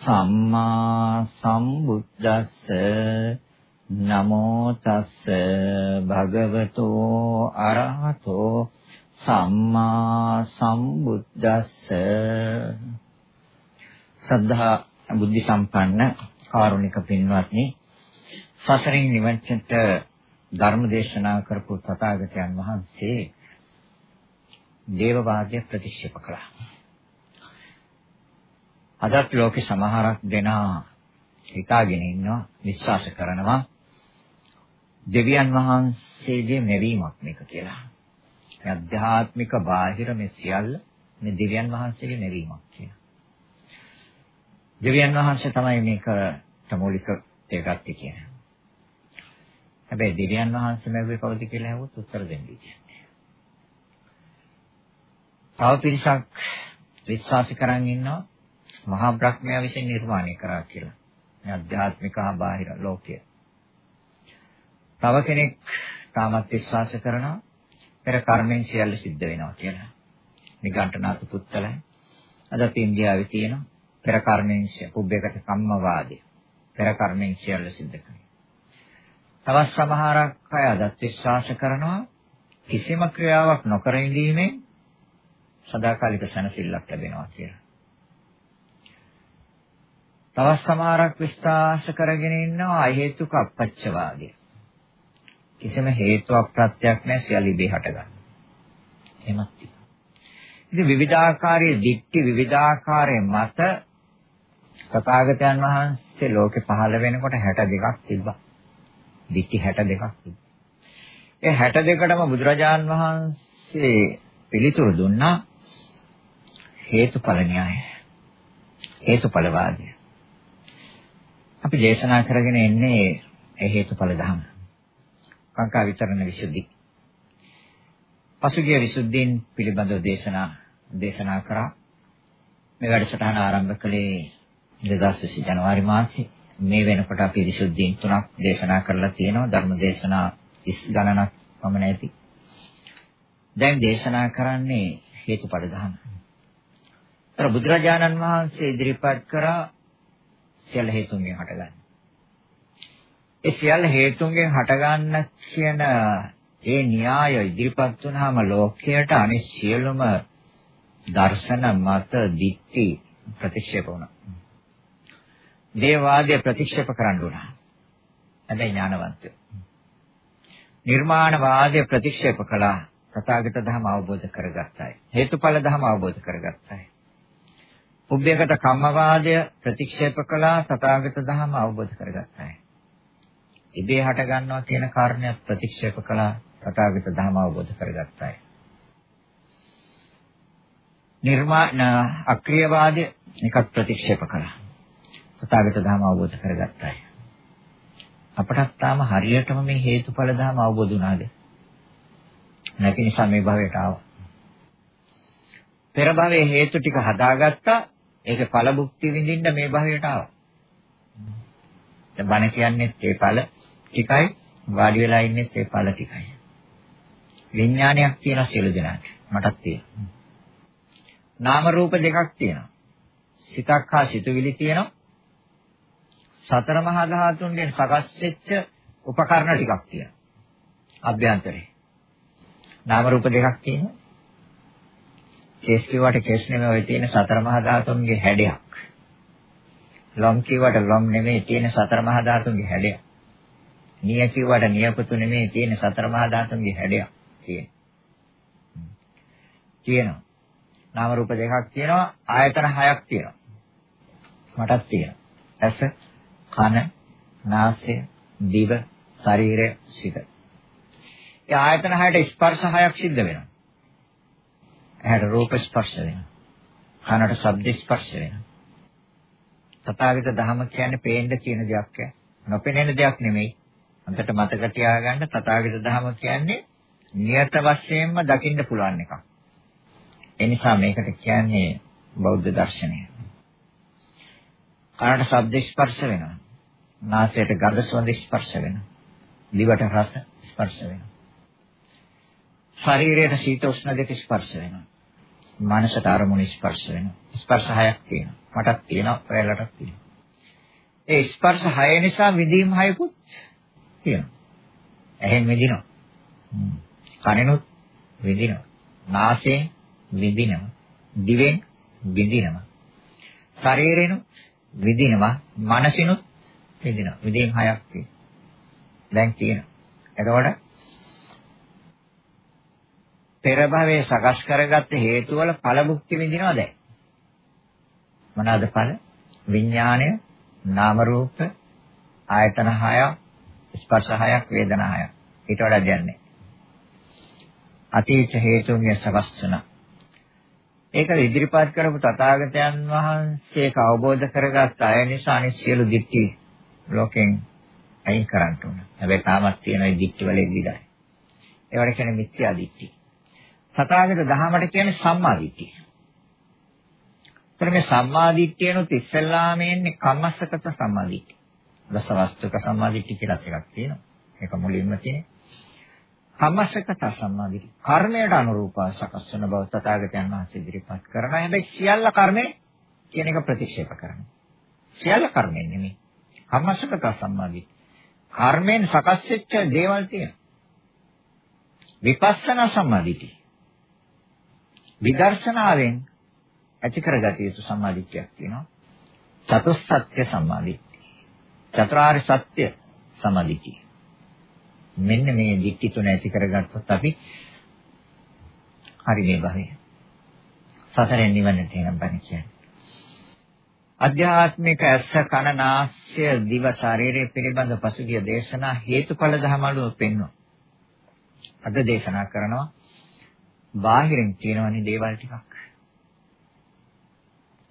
සම්මා සම්බුද්දස්ස නමෝ තස්ස භගවතෝ අරහතෝ සම්මා සම්බුද්දස්ස සද්ධා බුද්ධ සම්පන්න කාරුණික පින්වත්නි සසරින් නිවන්නට ධර්ම දේශනා කරපු තථාගතයන් වහන්සේ දේවවාදය ප්‍රතික්ෂේප කළා. අදත් ලෝකේ සමහරක් දෙනා හිතාගෙන ඉන්නවා විශ්වාස කරනවා දෙවියන් වහන්සේගේ මෙවීමක් මේක කියලා. මේ අධ්‍යාත්මික බාහිර මේ සියල්ල මේ දෙවියන් වහන්සේගේ මෙවීමක් කියලා. දෙවියන් වහන්සේ තමයි මේකට මූලික දෙයක් කියන්නේ. හැබැයි දෙවියන් වහන්සේ මැව්වේ කවුද කියලා අහුවොත් උත්තර දෙන්න කියන්නේ. තව පිරිසක් විශ්වාස කරන් ඉන්නවා මහා බ්‍රහ්මයා විසින් නිර්මාණය කරා කියලා. මේ අධ්‍යාත්මික හා බාහිර ලෝකය. තව කෙනෙක් තාමත් විශ්වාස කරනවා පෙර කර්මෙන් සියල්ල සිද්ධ වෙනවා කියලා. නිගණ්ඨනාත පුත්තලයි. අද ඉන්දියාවේ තියෙන පෙර කර්මෙන් පුබ්බේකට කම්මවාදී. පෙර කර්මෙන් සියල්ල සිද්ධ කරනවා. තවත් සමහරක් අය අදත් විශ්වාස කරනවා කිසිම ක්‍රියාවක් නොකර ඉඳීමෙන් සදාකාලික සැනසෙල්ලක් ලැබෙනවා කියලා. තවත් සමහරක් විශ්වාස කරගෙන ඉන්නවා අහේතුක අපච්චවාදය. කිසිම හේතුවක් ප්‍රත්‍යක් නැහැ සියලු ඉබේ හටගන්න. එහෙමත් තියෙනවා. ඉතින් විවිධාකාරයේ දික්ටි විවිධාකාරයේ මත තථාගතයන් වහන්සේ ලෝකේ පහළ වෙනකොට 62ක් තිබ්බා. දික්ටි 62ක් තිබ්බා. ඒ 62කටම බුදුරජාන් වහන්සේ පිළිතුරු දුන්නා හේතුඵල න්‍යාය. හේතුඵලවාදය. අපි දේශනා කරගෙන ඉන්නේ ඒ හේතුඵල ධම. කාංකා විතරණ විසුද්ධි. පසුගිය විසුද්ධීන් පිළිබඳව දේශනා දේශනා කරා. මේ වැඩසටහන ආරම්භ කළේ 2020 ජනවාරි මාසයේ මේ වෙනකොට අපි විසුද්ධීන් තුනක් දේශනා කරලා තියෙනවා ධර්ම දේශනා 30 ගණනක් පමණ ඇති. දැන් දේශනා කරන්නේ හේතුඵල ධර්ම. ତර බුදුරජාණන් වහන්සේ ඉදිරිපත් කරා සියල්ල හේතුන්ගෙන් හටගන්න. ඒ සියල්ල හේතුන්ගෙන් හටගන්න කියන ඒ න්‍යාය ඉදිරිපත් වුනහම ලෝකයට අනිත් සියලුම දර්ශන මත දික්ටි ප්‍රතික්ෂේප වුණා. දේවවාදය ප්‍රතික්ෂේප කරන්න උනා. හැබැයි ඥානවන්තයෝ. නිර්මාණවාදය ප්‍රතික්ෂේප කළා. තථාගත ධර්ම අවබෝධ කරගත්තයි. හේතුඵල ධර්ම අවබෝධ කරගත්තයි. උභයගත කම්මවාදය ප්‍රතික්ෂේප කළා. තථාගත ධර්ම අවබෝධ කරගත්තයි. ඉබේ හට ගන්නවා කියන කාරණය ප්‍රතික්ෂේප කළා. තථාගත ධර්ම අවබෝධ කරගත්තයි. නිර්මාණ අක්‍රියවාදය එකක් ප්‍රතික්ෂේප කළා. තථාගත ධර්ම අවබෝධ කරගත්තයි. අපටත් තාම හරියටම මේ හේතුඵල ධර්ම අවබෝධ වුණාද? නැති නිසා මේ භවයට ආවා. පෙර භවයේ හේතු ටික හදාගත්තා ඒක ඵල භුක්ති විඳින්න මේ භවයට ආවා. දැන් බණ කියන්නේ ඒ ඵල ටිකයි වාඩි වෙලා ඉන්නේ ඒ ඵල ටිකයි. විඥානයක් තියෙන සියලු දෙනාට මටත් තියෙනවා. නාම රූප දෙකක් තියෙනවා. සිතක් හා සිතුවිලි තියෙනවා. සතර මහා ධාතුන්ගෙන් සකස් වෙච්ච උපකරණ ටිකක් තියෙනවා. අභ්‍යන්තරේ. නාම රූප දෙකක් තියෙනවා. කේස් කිව්වට කේස් නෙමෙයි ඔය තියෙන සතර මහා ධාතුන්ගේ හැඩයක්. ලොම් කිව්වට ලොම් නෙමෙයි තියෙන සතර මහා ධාතුන්ගේ හැඩයක්. නිය කිව්වට නියපොතු නෙමෙයි තියෙන සතර මහා ධාතුන්ගේ හැඩයක් තියෙන. තියෙනවා. නාම රූප දෙකක් තියෙනවා ආයතන හයක් තියෙනවා. මටත් තියෙනවා. ඇස කන, නාසය, දිව, ශරීරය, සිත. ඒ ආයතන හයට ස්පර්ශ හයක් සිද්ධ වෙනවා. ඇහැට රූප ස්පර්ශ වෙනවා. කනට ශබ්ද ස්පර්ශ වෙනවා. තථාගත ධහම කියන්නේ පේන්න කියන දෙයක් ඈ. නොපෙනෙන දෙයක් නෙමෙයි. අන්තට මතක තියාගන්න තථාගත ධහම කියන්නේ නියත වශයෙන්ම දකින්න පුළුවන් එකක්. ඒ නිසා මේකට කියන්නේ බෞද්ධ දර්ශනය. කනට ශබ්ද ස්පර්ශ වෙනවා. නාසයට ගඳ සුවඳ ස්පර්ශ වෙනවා. දිවට රස ස්පර්ශ වෙනවා. ශරීරයට සීත උෂ්ණ දෙක ස්පර්ශ වෙනවා. මනසට අරමුණු ස්පර්ශ වෙනවා. ස්පර්ශ හයක් තියෙනවා. මටත් තියෙනවා, ඔයාලටත් තියෙනවා. ඒ ස්පර්ශ හය නිසා විදීම් හයකුත් තියෙනවා. ඇහෙන් විදිනවා. කනෙනුත් විදිනවා. නාසයෙන් විදිනවා. දිවෙන් විදිනවා. ශරීරෙනුත් විදිනවා. මනසිනුත් විදිනවා. විදීම් හයක් තියෙනවා. දැන් තියෙනවා. එතකොට පෙර භවයේ සකස් කරගත්ත හේතු වල ඵල භුක්ති විඳිනවා දැන්. මොනවාද ඵල? විඥාණය, නාම රූප, ආයතන 6ක්, ස්පර්ශ 6ක්, වේදනා 6ක්. ඊට වඩා දෙන්නේ. අතීත හේතුන්ගේ සකස් වෙන. ඒක ඉදිරිපත් කරපු තථාගතයන් වහන්සේ අවබෝධ කරගත් අය නිසා අනිත් සියලු දිට්ඨි ලෝකෙන් අයින් කරන්න ඕන. හැබැයි තාමත් තියෙන ඒ දිට්ඨි වල ඉදිරියයි. ඒවට කියන්නේ මිත්‍යා දිට්ඨි. තථාගත දහමට කියන්නේ සම්මා දිට්ඨිය. ඒතර මේ සම්මා දිට්ඨියනොත් ඉස්සෙල්ලාම එන්නේ කම්මස්සගත සම්මා දිට්ඨිය. දසවස්තුක සම්මා දිට්ඨිය කියලා එකක් තියෙනවා. ඒක මුලින්ම තියෙන්නේ. කම්මස්සගත සම්මා දිට්ඨිය. කර්මයට අනුරූපව සකස් වෙන බව තථාගතයන් වහන්සේ ඉදිරිපත් කරනවා. හැබැයි සියල්ල කර්මේ කියන එක ප්‍රතික්ෂේප කරනවා. සියල්ල කර්මෙන් නෙමෙයි. කම්මස්සගත සම්මා දිට්ඨිය. කර්මෙන් සකස් වෙච්ච දේවල් තියෙනවා. විපස්සනා සම්මාදිට්ඨිය. විදර්ශනාවෙන් ඇති කරගatiya යුතු සම්මාදිට්ඨියක් තියෙනවා. චතුස්සත්‍ය සම්මාදිට්ඨිය. චතුරාර්ය සත්‍ය සම්මාදිට්ඨිය. මෙන්න මේ දික්ටි තුන ඇති කරගත්තොත් අපි හරි මේ භවය. සසරෙන් නිවන්න තියෙන බණ කියන්නේ. අධ්‍යාත්මික ඇස කන නාස්‍ය දිව ශරීරය පිළිබඳ පසුගිය දේශනා හේතුඵල ධමවල පෙන්වනවා. අද දේශනා කරනවා බාහිරින් තියෙනවනේ දේවල් ටිකක්.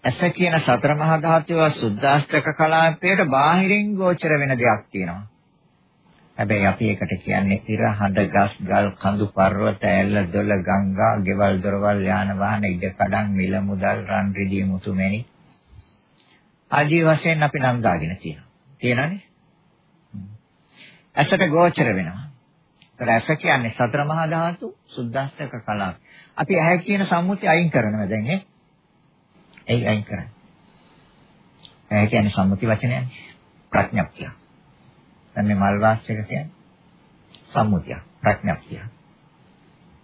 ඇස කියන සතර මහා ධාතුව සුද්දාෂ්ටක කලාපයට බාහිරින් ගෝචර වෙන දෙයක් තියෙනවා. හැබැයි අපි ඒකට කියන්නේ ඉර හඳ ගස් ගල් කඳු පර්වත ඇල්ල දොළ ගංගා ගෙවල් දොරවල් යාන වාහන ඉඩ කඩන් මිල මුදල් රන් රිදී මුතු මැණි ආදී වශයෙන් අපි නම් දාගෙන තියෙනවා. තියෙනනේ. ඇසට ගෝචර වෙනවා. ඒතර ඇස කියන්නේ සතර මහා ධාතු සුද්දාස්තක කලාව. අපි ඇහැ කියන සම්මුතිය අයින් කරනවා දැන් නේ. ඒ අයින් කරන්නේ. ඇහැ කියන්නේ සම්මුති වචනයනේ. ප්‍රඥප්තිය. දැන් මේ මල් වාස්යක කියන්නේ සම්මුතිය ප්‍රඥප්තිය.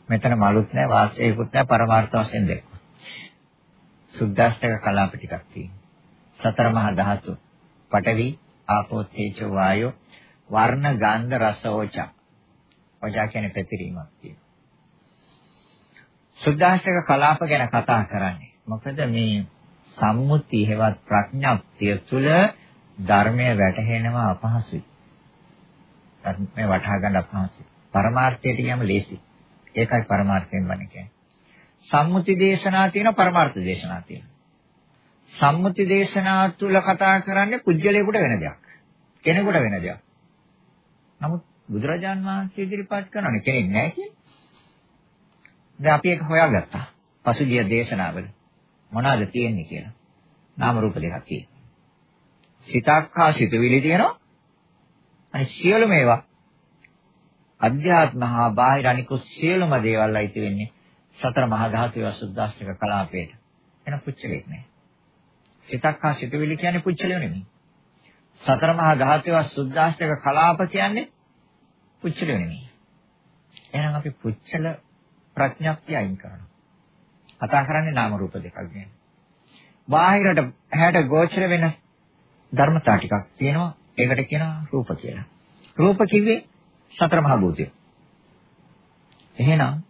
මෙතන මලුත් නැහැ වාස්යකුත් නැහැ පරමාර්ථ වශයෙන් දෙක. සුද්දාස්තක කලාප ටිකක් තියෙනවා. සතර මහා ධාතු පඨවි ආපෝ තේජෝ වායෝ වර්ණ ගන්ධ රස ඕචා වජා කියන්නේ පැතිරීමක් තියෙනවා. සුද්ධාෂ්ටක කලාප ගැන කතා කරන්නේ. මොකද මේ සම්මුති හේවත් ප්‍රඥාප්තිය තුළ ධර්මය වැටහෙනවා අපහසුයි. ධර්මය වටහා ගන්න අපහසුයි. පරමාර්ථයට කියම ලේසි. ඒකයි පරමාර්ථයෙන් වන්නේ කියන්නේ. සම්මුති දේශනා තියෙනවා පරමාර්ථ දේශනා තියෙනවා. සම්මුති දේශනා තුළ කතා කරන්නේ පුජ්‍යලයකට වෙන දෙයක්. කෙනෙකුට වෙන දෙයක්. නමුත් බුදුරජාන් වහන්සේ ඉදිරිපත් කරනනේ කෙනෙක් නැහැ කියන්නේ. දැන් අපි ඒක හොයාගත්තා. පසුගිය දේශනාවල මොනවාද තියෙන්නේ කියලා. නාම රූප දෙකක් තියෙනවා. සිතක් හා සිතුවිලි තියෙනවා. අනිත් සියලුම ඒවා අධ්‍යාත්ම හා බාහිර අනිකුත් සියලුම දේවල් අයිති වෙන්නේ සතර මහා ධාතුවේ සුද්දාස්තික කලාපයට. එන පුච්චලෙක් නෑ. සිතක් හා සිතුවිලි කියන්නේ පුච්චලිය නෙමෙයි. සතර මහා ධාතුවේ සුද්දාස්තික කලාප කියන්නේ පුච්චල නෙමෙයි. එහෙනම් අපි පුච්චල ප්‍රඥප්තිය අයින් කරනවා. කතා කරන්නේ නාම රූප දෙකක් ගැන. බාහිරට ඇහැට ගෝචර වෙන ධර්මතා ටිකක් තියෙනවා. ඒකට කියනවා රූප කියලා. රූප කිව්වේ සතර මහා භූතය. එහෙනම්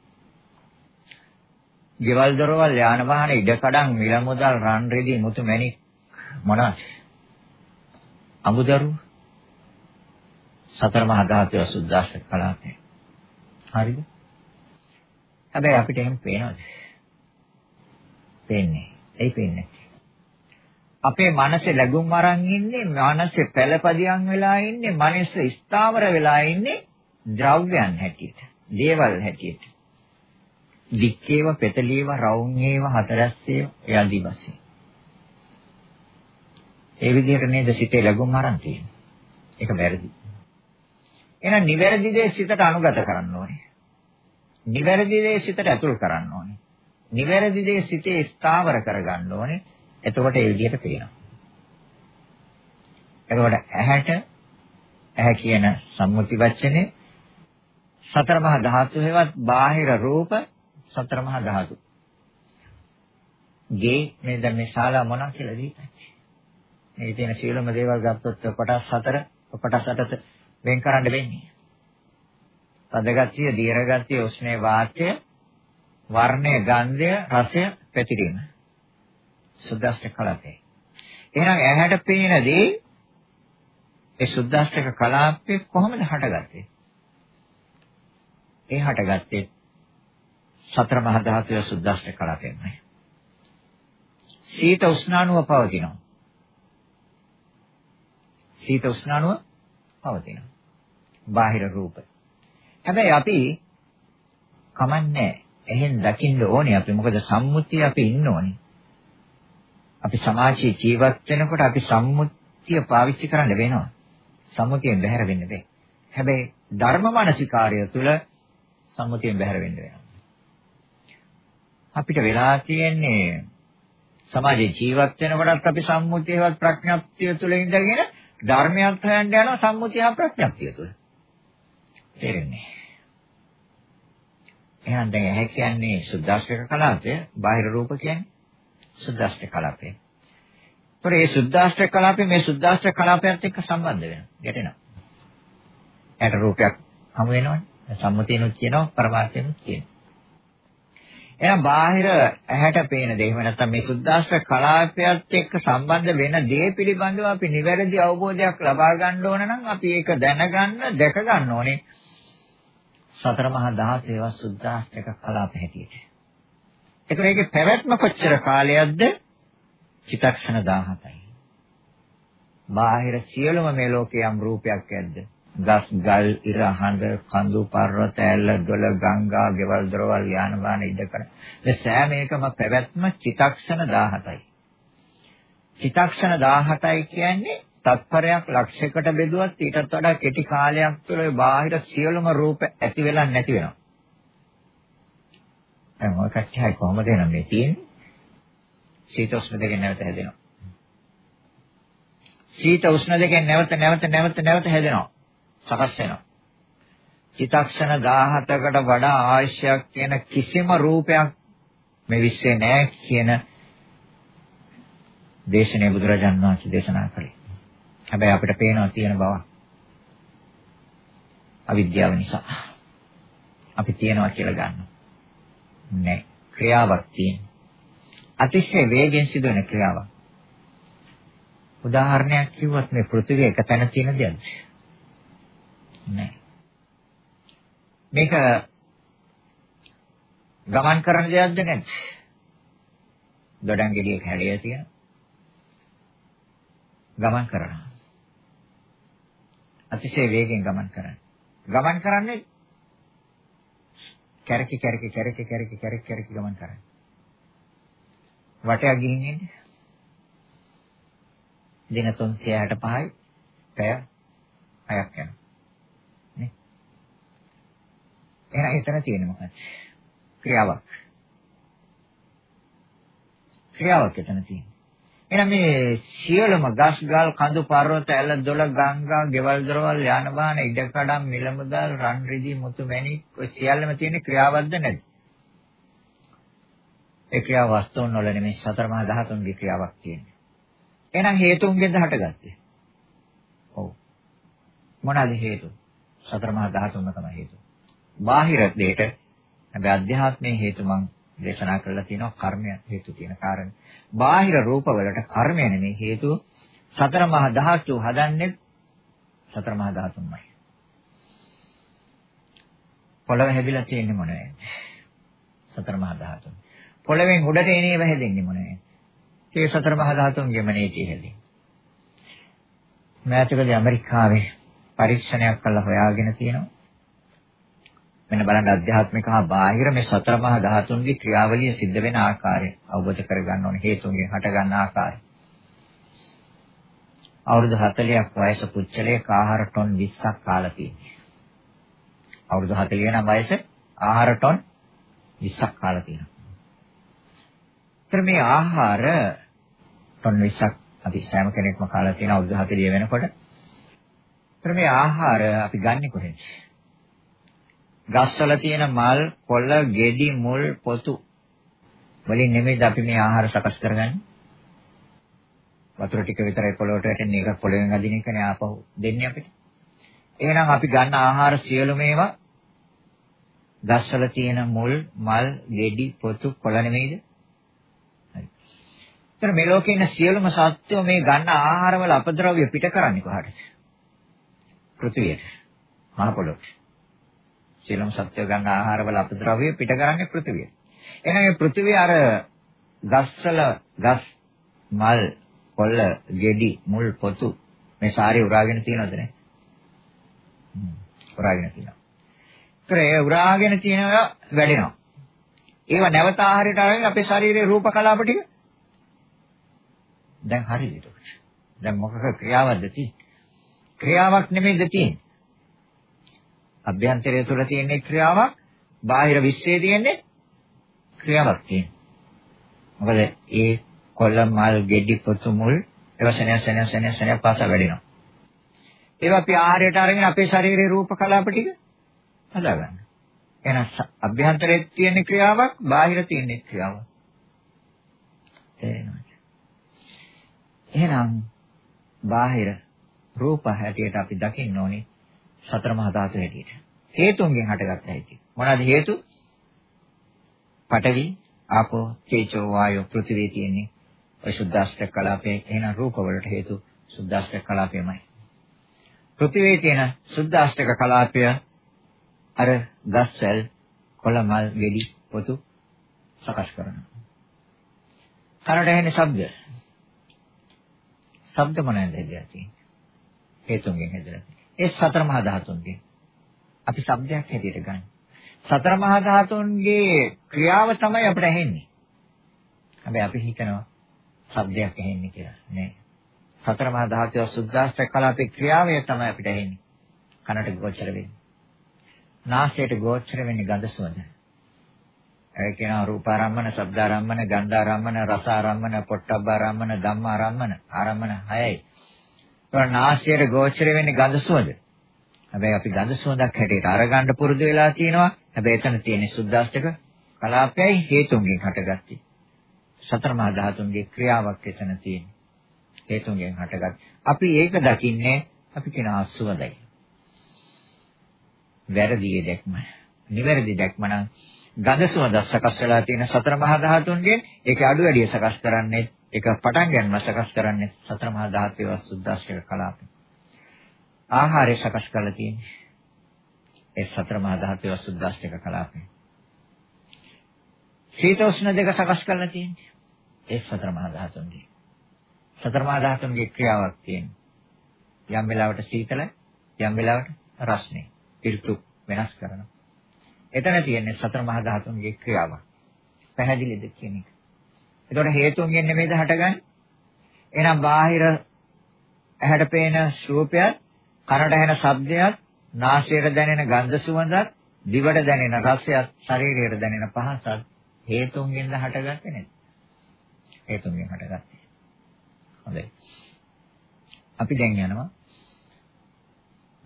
ගෙවල් දොරවල් යාන වාහන ඉඩකඩම් මිල මුදල් රන් රෙදි මුතු මැණික් මොනවාද? අමුදරු සතර මහා ධාතු අසුද්දාශක කලාපේ. හරිද? හැබැයි අපිට එහෙම පේනවද? පේන්නේ. ඇයි පේන්නේ? අපේ මනසේ ලැබුම් අරන් ඉන්නේ මනසේ පළපදියම් වෙලා ඉන්නේ මනස ස්ථාවර වෙලා ඉන්නේ ද්‍රව්‍යයන් හැටියට දේවල් හැටියට දික්කේව පෙතලීව රවුම්ේව හතරස්සේව යදී වශයෙන් ඒ විදිහට නේද සිතේ ලැබුම් අරන් තියෙන්නේ ඒක වැරදි එහෙනම් නිවැරදි දේ සිතට අනුගත කරන්න ඕනේ නිවැරදි දේ සිතට ඇතුල් කරන්න ඕනේ නිවැරදි දේ සිතේ ස්ථාවර කරගන්න ඕනේ එතකොට ඒ විදිහට පේනවා. එතකොට ඇහැට ඇහැ කියන සම්මුති වචනේ සතර මහා ධාතු හේවත් බාහිර රූප සතර මහා ධාතු. ගේ මේ දැන් මේ ශාලා මොනවා කියලා දීපන්නේ. මේ තියෙන සියලුම දේවල් ගත්තොත් කොටස් හතර කොටස් අටට වෙන් කරන්න වෙන්නේ. තදගතිය, දීර්ඝගතිය, උෂ්ණේ වාතය, වර්ණය, ගන්ධය, රසය, පැතිරීම. සුද්දාෂ්ටක කලාපේ. එහෙනම් ඇහැට පේන දේ ඒ සුද්දාෂ්ටක කලාපේ කොහොමද හටගත්තේ? ඒ හටගත්තේ සතර මහා ධාතුවේ සුද්දාෂ්ටක කලාපෙන්මයි. සීත උෂ්ණානුව පවතිනවා. සීත උෂ්ණානුව පවතිනවා. බාහිර රූප. හැබැයි අපි කමන්නේ එහෙන් දකින්න ඕනේ අපි මොකද සම්මුතිය අපි ඉන්න ඕනේ. අපි සමාජයේ ජීවත් වෙනකොට අපි සම්මුතිය පාවිච්චි කරන්න වෙනවා. සම්මුතියෙන් බැහැර වෙන්න බෑ. හැබැයි ධර්ම මානසිකාර්ය තුළ සම්මුතියෙන් බැහැර වෙන්න වෙනවා. අපිට වෙලා තියෙන්නේ සමාජයේ ජීවත් වෙනකොටත් අපි සම්මුතියවත් ප්‍රඥාප්තිය තුළ ඉඳගෙන ධර්මයක් හොයන්න යනවා සම්මුතිය හා ප්‍රඥාප්තිය තුළ. තේරෙන්නේ. එහෙනම් දැන් ඇහැ කියන්නේ සුද්දාස්ත්‍රික කලාපය, බාහිර රූප කියන්නේ සුද්දාෂ්ටක කලාපය. ඒතොර මේ සුද්දාෂ්ටක කලාපය මේ සුද්දාෂ්ටක කලාපයත් එක්ක සම්බන්ධ වෙනවා. ගැටෙනවා. ඇට රූපයක් හමු වෙනවනේ. සම්මුතියනොත් කියනවා පරමාර්ථයනොත් කියනවා. එහෙනම් බාහිර ඇහැට පේන දේ එහෙම නැත්නම් මේ සුද්දාෂ්ටක කලාපයත් එක්ක සම්බන්ධ වෙන දේ පිළිබඳව අපි නිවැරදි අවබෝධයක් ලබා ගන්න ඕන නම් අපි ඒක දැනගන්න දැක ගන්න ඕනේ. සතර මහා දහස් ඒවා සුද්දාෂ්ටක කලාප හැටියට. එතකොට මේකේ පැවැත්ම කොච්චර කාලයක්ද? චිතක්ෂණ 17යි. බාහිර සියලුම මේ ලෝකයේ යම් රූපයක් ඇද්ද? ගස්, ගල්, ඉර, හඳ, කඳු, පර්වත, ඇල්ල, දොළ, ගංගා, ගෙවල්, දොරවල්, යාන වාහන ඉදකර. මේ සෑම එකම පැවැත්ම චිතක්ෂණ 17යි. චිතක්ෂණ 17යි කියන්නේ තත්පරයක් ලක්ෂයකට බෙදුවත් ඊටත් වඩා කෙටි කාලයක් තුළ බාහිර සියලුම රූප ඇති වෙලා නැති වෙනවා. දැන් ඔය කච්චයි කොහොමද එනම් මේ තියෙන්නේ? සීත උෂ්ණ දෙකෙන් නැවත හැදෙනවා. සීත උෂ්ණ දෙකෙන් නැවත නැවත නැවත නැවත හැදෙනවා. සකස් වෙනවා. චිතක්ෂණ 17කට වඩා ආශ්‍යයක් කියන කිසිම රූපයක් මේ විශ්වේ නැහැ කියන දේශනේ බුදුරජාන් වහන්සේ දේශනා කළේ. හැබැයි අපිට පේනවා තියෙන බව. අවිද්‍යාව නිසා. අපි තියනවා කියලා ගන්නවා. නැහැ. ක්‍රියාවක් තියෙනවා. අතිශය වේගෙන් සිදුවෙන ක්‍රියාවක්. උදාහරණයක් කිව්වොත් මේ පෘථිවිය එක තැන තියෙන දෙයක්ද? නැහැ. මේක ගමන් කරන දෙයක්ද නැද්ද? දොඩම් ගෙඩියක හැඩය තියෙන. ගමන් කරනවා. අතිශය වේගෙන් ගමන් කරන්නේ. ගමන් කරන්නේ කැරකි කැරකි කැරකි කැරකි කැරකි කැරකි ගමන් කරන්නේ. වටයක් ගිහින් ඉන්නේ. දින 365යි පැය 6ක් යනවා. නේ? එහෙනම් එතන තියෙන්නේ මොකක්ද? ක්‍රියාවක්. ක්‍රියාවක් එතන තියෙන්නේ. එහෙනම් මේ සියලුම ගස් ගල් කඳු පර්වත ඇල දොළ ගංගා ගෙවල් දොරවල් යාන වාහන ඉඩකඩම් මිල මුදල් රන් රිදී මුතු මැණික් ඔය සියල්ලම තියෙන ක්‍රියාවක්ද නැද්ද? ඒ ක්‍රියාව වස්තුන් වල නෙමෙයි සතර මහා ධාතුන්ගේ ක්‍රියාවක් තියෙන්නේ. එහෙනම් හේතුන්ගෙන්ද හටගත්තේ? ඔව්. මොනවාද හේතු? සතර මහා ධාතුන්ම තමයි හේතු. බාහිර දෙයට හැබැයි අධ්‍යාත්මයේ හේතු මං දේශනා කරලා තියෙනවා කර්මය හේතු කියන කාරණේ. බාහිර රූපවලට කර්මය නෙමෙයි හේතුව. සතර මහා ධාතු හදන්නේ සතර මහා ධාතුන්මයි. පොළව හැදිලා තියෙන්නේ මොනවද? සතර මහා ධාතුන්. පොළවෙන් උඩට එන ඒවා හැදෙන්නේ මොනවද? ඒ සතර මහා ධාතුන්ගේම නීතිය හැදී. මෑතකදී ඇමරිකාවේ පරීක්ෂණයක් කළා හොයාගෙන තියෙනවා. මෙන්න බලන්න අධ්‍යාත්මික හා බාහිර මේ සතර මහා ධාතුන්ගේ ක්‍රියාවලිය සිද්ධ වෙන ආකාරය අවබෝධ කරගන්න ඕනේ හේතුන්ගෙන් හටගන්න ආකාරය. අවුරුදු 40ක් වයස පුච්චලයක ආහාර ටොන් 20ක් කාලා තියෙනවා. අවුරුදු 40 නම් වයස ආහාර ටොන් 20ක් කාලා තියෙනවා. ඒතර මේ ආහාර ටොන් 20ක් අපි සෑම කෙනෙක්ම කාලා තියෙන අවුරුදු 40 වෙනකොට. ඒතර මේ ආහාර අපි ගන්නෙ කොහෙන්ද? ගස්වල තියෙන මල්, කොළ, ගෙඩි, මුල්, පොතු වලින් නෙමෙයිද අපි මේ ආහාර සකස් කරගන්නේ? වතුර ටික විතරයි පොළොවට වැටෙන්නේ ඒක පොළොවෙන් අදින එකනේ ආපහු දෙන්නේ අපිට. එහෙනම් අපි ගන්න ආහාර සියලු මේවා ගස්වල තියෙන මුල්, මල්, ගෙඩි, පොතු, කොළ නෙමෙයිද? හරි. ඒතර මේ ලෝකේ ඉන්න සියලුම සත්ත්වෝ මේ ගන්න ආහාරවල අපද්‍රව්‍ය පිට කරන්නේ කොහටද? පෘථිවියට. මහ පොළොවට. සියලුම සත්ත්වෝ ගන්න ආහාරවල අපද්‍රව්‍ය පිට කරන්නේ පෘථිවියට. එහෙනම් මේ පෘථිවිය අර ගස්වල ගස් මල් කොළ, ගෙඩි, මුල්, පොතු මේ සාරේ උරාගෙන තියෙනවද නැහැ? උරාගෙන තියෙනවා. ඒතරේ උරාගෙන තියෙනවා වැඩෙනවා. ඒව නැවත ආහාරයට අරගෙන අපේ ශරීරයේ රූප කලාප ටික දැන් හරිද ඒක? දැන් මොකක ක්‍රියාවක්ද තියෙන්නේ? ක්‍රියාවක් නෙමෙයිද තියෙන්නේ? අභ්‍යන්තරය තුළ තියෙන ක්‍රියාවක්, බාහිර විශ්වයේ තියෙන්නේ ක්‍රියාවක් තියෙනවා. මොකද ඒ කොළ මල් ගෙඩි පොතු මුල් ඒවා සෙනෙහ සෙනෙහ සෙනෙහ සෙනෙහ පාස වැඩෙනවා. ඒවා අපි ආහාරයට අරගෙන අපේ ශරීරයේ රූප කලාප ටික හදාගන්න. එහෙනම් අභ්‍යන්තරයේ තියෙන ක්‍රියාවක් බාහිර තියෙන ක්‍රියාවක්. තේරෙනවද? එහෙනම් බාහිර රූප හැටියට අපි දකින්න ඕනේ සතර මහා ධාතු හැටියට. හේතුන්ගෙන් හටගත්ත හැටි. මොනවාද හේතු? පඨවි, ආපෝ, තේජෝ, වායෝ, පෘථිවි තියෙන්නේ ඔය සුද්දාෂ්ටක කලාපයේ එහෙනම් රූප වලට හේතු සුද්දාෂ්ටක කලාපයමයි. පෘථිවියේ තියෙන සුද්දාෂ්ටක කලාපය අර ගස්වැල් කොළමල් ගෙඩි පොතු සකස් කරනවා. කනට ඇහෙන ශබ්ද. ශබ්ද මොනවාද හැදලා තියෙන්නේ? හේතුන්ගෙන් හැදලා තියෙන්නේ. ඒ සතර මහා ධාතුන්ගෙන්. අපි ශබ්දයක් හැටියට ගන්න. සතර මහා ධාතුන්ගේ ක්‍රියාව තමයි අපිට ඇහෙන්නේ. හැබැයි අපි හිතනවා ශබ්දයක් ඇහෙන්නේ කියලා. නෑ. සතර මහා ධාතුව සුද්දාස්ත්‍ර කලාපේ ක්‍රියාවය තමයි අපිට ඇහෙන්නේ. කනට ගෝචර වෙන්නේ. නාසයට ගෝචර වෙන්නේ ගඳ සුවඳ. ඒ කියනවා රූපාරම්මන, ශබ්දාරම්මන, ගන්ධාරම්මන, රසාරම්මන, පොට්ටබ්බාරම්මන, ධම්මාරම්මන, ආරම්මන 6යි. ඒවා නාසයට ගෝචර වෙන්නේ ගඳ සුවඳ. හැබැයි අපි ගඳ සුවඳක් හැටියට අරගන්න පුරුදු වෙලා තියෙනවා. හැබැයි එතන තියෙන සුද්දාස්තක කලාපයයි හේතුන්ගෙන් හටගත්තේ. සතර මහා ධාතුන්ගේ ක්‍රියාවක් එතන තියෙන. හේතුන්ගෙන් හටගත්. අපි ඒක දකින්නේ අපි කියන අසුවදයි. වැරදි දැක්ම. නිවැරදි දැක්ම නම් ගඳ සුවඳ සකස් වෙලා තියෙන සතර මහා ධාතුන්ගෙන් ඒක අඩු වැඩි සකස් කරන්නේ ඒක පටන් ගන්නම සකස් කරන්නේ සතර මහා ධාතුවේ සුද්දාස්තික කලාපය. ආහාරය සකස් කරලා තියෙන්නේ ඒ සතර මහා ධාතුවේ සුද්දාස්තික කලාපය. සීතෝෂ්ණ දෙක සකස් කරලා තියෙන්නේ ඒ සතර මහා ධාතුන්ගේ. සතර මහා ධාතුන්ගේ ක්‍රියාවක් තියෙනවා. යම් වෙලාවට සීතල, යම් වෙලාවට රස්නේ. ඍතු වෙනස් කරනවා. එතන තියෙන්නේ සතර මහා ධාතුන්ගේ ක්‍රියාවක්. පැහැදිලිද කියන එක. ඒතකොට හේතුන්ගෙන් නෙමෙයිද හටගන්නේ? එහෙනම් බාහිර ඇහැට පේන රූපයත්, කනට ඇහෙන ශබ්දයත්, නාසයට දැනෙන ගන්ධ සුවඳත්, දිවට දැනෙන රසයත්, ශරීරයට දැනෙන පහසත් හේතුන්ගෙන්ද හටගත්තේ නේද? හේතුන්ගෙන් හටගත්තේ. හොඳයි. අපි දැන් යනවා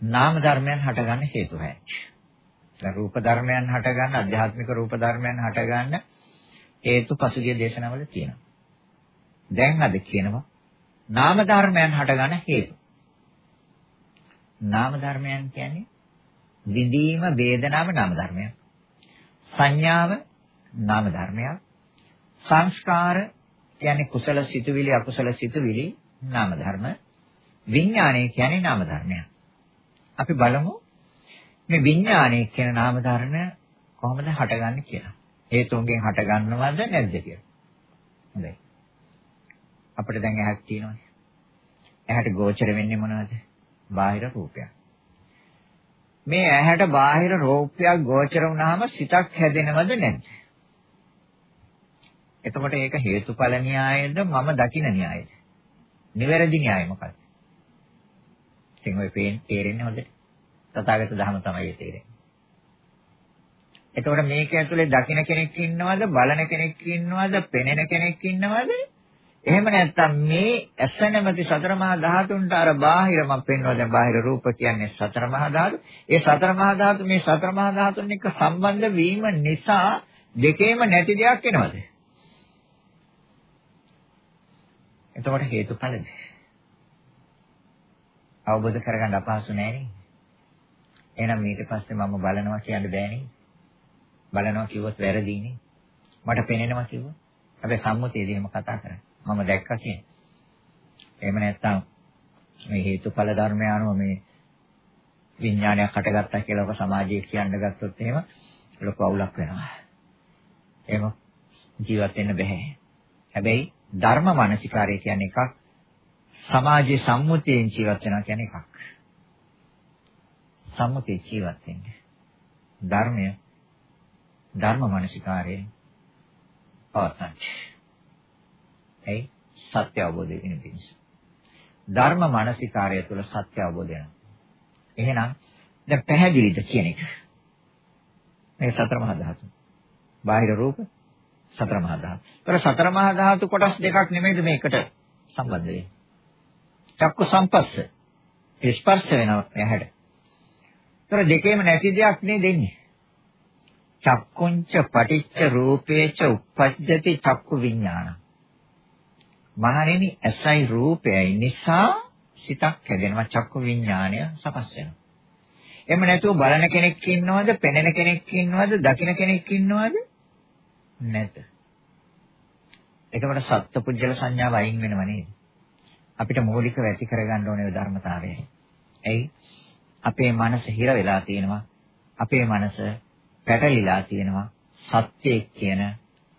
නාම ධර්මයන් හටගන්න හේතු හැයි. දැන් රූප ධර්මයන් හටගන්න අධ්‍යාත්මික රූප ධර්මයන් හටගන්න හේතු පසුගිය දේශනාවල තියෙනවා. දැන් අද කියනවා නාම ධර්මයන් හටගන්න හේතු. නාම ධර්මයන් කියන්නේ විඳීම වේදනාව නාම ධර්මයක්. සංඥාව නාම ධර්මයක්. සංස්කාර කියන්නේ කුසල සිතුවිලි අකුසල සිතුවිලි නාම ධර්ම. විඥානය කියන්නේ නාම ධර්මයක්. අපි බලමු මේ විඥානය කියන නාම ධර්ම කොහොමද හටගන්නේ කියලා. හේතුන්ගෙන් හටගන්නවද නැද්ද කියලා. හොඳයි. අපිට දැන් ඇහක් තියෙනවානේ. ඇහැට ගෝචර වෙන්නේ මොනවද? බාහිර රූපයක්. මේ ඇහැට බාහිර රූපයක් ගෝචර වුණාම සිතක් හැදෙනවද නැද්ද? එතකොට ඒක හේතුඵල න්‍යායද මම දකින න්‍යායද? නිවැරදි න්‍යාය මොකක්ද? ඉතින් ඔය පේන් තේරෙන්නේ හොඳට. තථාගත ධර්ම තමයි තේරෙන්නේ. එතකොට මේක ඇතුලේ දකින කෙනෙක් ඉන්නවද, බලන කෙනෙක් ඉන්නවද, පෙනෙන කෙනෙක් ඉන්නවද? එහෙම නැත්නම් මේ ඇස නැමැති සතර මහා ධාතුන්ට අර බාහිර මම පෙන්වනවා දැන් බාහිර රූප කියන්නේ සතර මහා ධාතු. ඒ සතර මහා ධාතු මේ සතර මහා ධාතුන් එක්ක සම්බන්ධ වීම නිසා දෙකේම නැති දෙයක් එනවද? එතකොට හේතුඵලද? අවබෝධ කරගන්න අපහසු නෑ නේ. එහෙනම් ඊට පස්සේ මම බලනවා කියන්න බෑනේ. බලනවා කිව්වොත් වැරදීනේ. මට පේනවා කිව්වොත්. හැබැයි සම්මුතියදී එහෙම කතා කරන්නේ. මම දැක්කා කියන්නේ. එහෙම නැත්නම් මේ හේතුඵල ධර්මය අනුව මේ විඥානයක් හටගත්තා කියලා ඔබ සමාජයේ කියන්න ගත්තොත් එහෙම ලොකු අවුලක් වෙනවා. එහෙම ජීවත් වෙන්න බෑ. හැබැයි ධර්ම මානසිකාරය කියන්නේ එකක් සමාජයේ සම්මුතියෙන් ජීවත් වෙනවා කියන්නේ එකක්. සම්මුතිය ජීවත් වෙන්නේ. ධර්මය ධර්ම මානසිකාරයෙන් පවත්න්නේ. ඇයි? සත්‍ය අවබෝධය වෙන පිණිස. ධර්ම මානසිකාරය තුළ සත්‍ය අවබෝධ වෙනවා. එහෙනම් දැන් පැහැදිලිද කියන එක. මේ සතර මහා ධාතු. බාහිර රූප සතර මහා ධාතු. ඒතර සතර මහා ධාතු කොටස් දෙකක් නෙමෙයිද මේකට සම්බන්ධ වෙන්නේ. චක්කු සම්පස්ස. ස්පර්ශ වෙනවා ඇහැට. ඒතර දෙකේම නැති දෙයක් නේ දෙන්නේ. චක්කුංච පටිච්ච රූපේච උප්පජ්ජති චක්කු විඥානං. මහණෙනි ඇසයි රූපයයි නිසා සිතක් හැදෙනවා චක්කු විඥානය සකස් වෙනවා. එහෙම නැතුව බලන කෙනෙක් ඉන්නවද, පෙනෙන කෙනෙක් ඉන්නවද, දකින කෙනෙක් ඉන්නවද? නැත. එතකොට සත්පුජ්‍යල සංඥාව අයින් වෙනව නේද? අපිට මූලිකව ඇති කරගන්න ඕනේ ධර්මතාවයයි. එයි අපේ මනස හිර වෙලා තියෙනවා. අපේ මනස පැටලිලා තියෙනවා. සත්‍යයේ කියන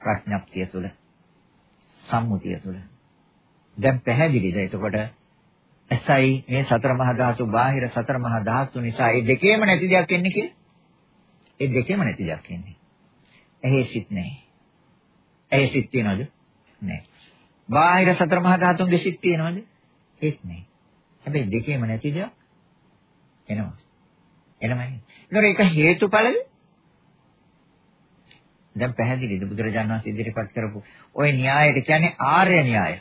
ප්‍රඥප්තිය තුළ සම්මුතිය තුළ දැන් පැහැදිලිද? එතකොට ඇසයි මේ සතර මහා ධාතු බාහිර සතර මහා ධාතු නිසා ඒ දෙකේම නැති දෙයක් එන්නේ කියලා. ඒ දෙකේම නැති දෙයක් එන්නේ. ඇහි සිත් නැහැ. ඇහි සිත් තියනවද? නැහැ. බාහිර සතර මහා ධාතුන්ගේ සිත් තියනවද? ඒත් නැහැ. හැබැයි දෙකේම නැති දෙයක් එනවා. එනමයි. ඒතකොට ඒක හේතුඵලද? දැන් පැහැදිලිද බුදුරජාණන් වහන්සේ ඉදිරිපත් කරපු ওই න්‍යායයට කියන්නේ ආර්ය න්‍යාය.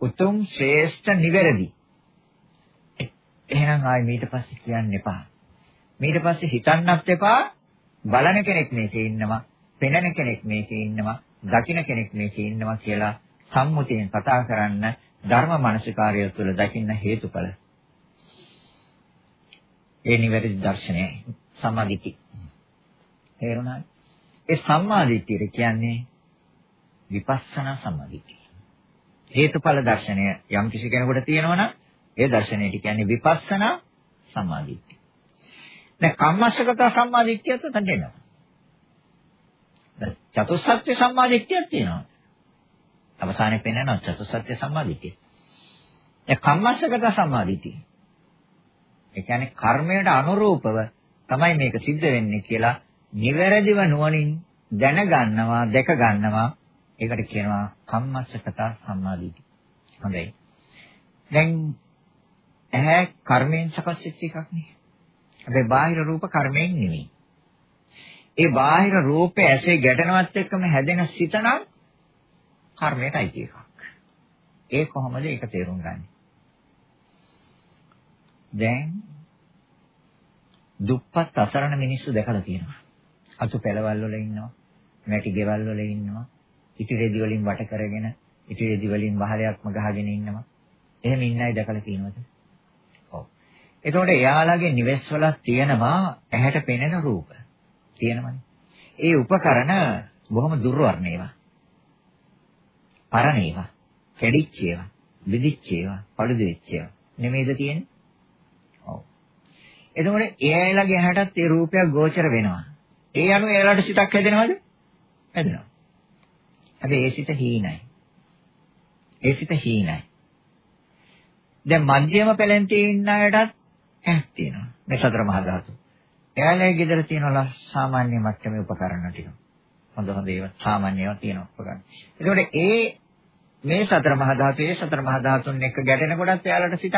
උතුම් ශ්‍රේෂ්ඨ නිවැරදි. එහෙනම් ආයි ඊට පස්සේ කියන්න එපා. ඊට පස්සේ හිතන්නත් එපා බලන කෙනෙක් මේකේ ඉන්නවා, පෙනෙන කෙනෙක් මේකේ ඉන්නවා, දකින කෙනෙක් මේකේ ඉන්නවා කියලා සම්මුතියෙන් කතා කරන්න ධර්ම මානසිකාරය තුළ දකින්න හේතුඵල. ඒ නිවැරදි දර්ශනයයි සම්මාදිට්ඨි. තේරුණාද? ඒ සම්මාදිට්ඨිය කියන්නේ විපස්සනා සම්මාදිට්ඨිය. හේතුඵල දර්ශනය යම් කිසි කෙනෙකුට තියෙනවනම් ඒ දර්ශනයට කියන්නේ විපස්සනා සම්මාදිට්ඨිය. දැන් කම්මස්සගත සම්මාදිට්ඨියත් උතන්ට එනවා. චතුස්සත්‍ය සම්මාදිට්ඨියක් තියෙනවා. අවසානයේ පෙන්නනවා චතුස්සත්‍ය සම්මාදිට්ඨිය. ඒ කම්මස්සගත සම්මාදිට්ඨිය. ඒ කියන්නේ කර්මයට අනුරූපව තමයි මේක සිද්ධ වෙන්නේ කියලා නිවැරදිව නුවණින් දැනගන්නවා, දැක ගන්නවා ඒකට කියනවා කම්මස්සකතා සම්මාදිට්ඨිය. හොඳයි. දැන් ඇහැ කර්මයෙන් සකස් වෙච්ච එකක් නේ. හැබැයි බාහිර රූප කර්මයෙන් නෙමෙයි. ඒ බාහිර රූපේ ඇසේ ගැටෙනවත් එක්කම හැදෙන සිත නම් කර්මයට අයිති එකක්. ඒ කොහොමද ඒක තේරුම් ගන්නේ? දැන් දුප්පත් අසරණ මිනිස්සු දැකලා තියෙනවා. අතු පෙළවල් වල ඉන්නවා, මැටි ගෙවල් වල ඉන්නවා, ඉටි රෙදි වලින් වට කරගෙන ඉටි රෙදි වලින් වහලයක්ම ගහගෙන ඉන්නවා. එහෙම ඉන්න අය දැකලා තියෙනවද? ඔව්. එතකොට එයාලගේ නිවෙස් වල තියෙනවා ඇහැට පෙනෙන රූප. තියෙනවනේ. ඒ උපකරණ බොහොම දුර්වර්ණ ඒවා. පරණ ඒවා. කැඩිච්ච ඒවා. බිදිච්ච ඒවා. පළුදු වෙච්ච ඒවා. නෙමෙයිද තියෙන්නේ? ඔව්. එතකොට ඒ අයලගේ ඇහැටත් ඒ රූපයක් ගෝචර වෙනවා. ඒ අනුව එයාලට සිතක් හැදෙනවද? හැදෙනවා. හැබැයි ඒ සිත හීනයි. ඒ සිත හීනයි. දැන් මධ්‍යම පැලෙන්තියේ ඉන්න අයටත් ඇස් තියෙනවා. මේ සතර මහා ධාතු. එයාලගේ ගෙදර තියෙනවා සාමාන්‍ය මට්ටමේ උපකරණ ටික. හොඳ හොඳ ඒවා සාමාන්‍ය ඒවා තියෙනවා උපකරණ. ඒකෝට ඒ මේ සතර මහා ධාතුයේ සතර මහා ධාතුන් එක්ක ගැටෙනකොටත් එයාලට සිතක්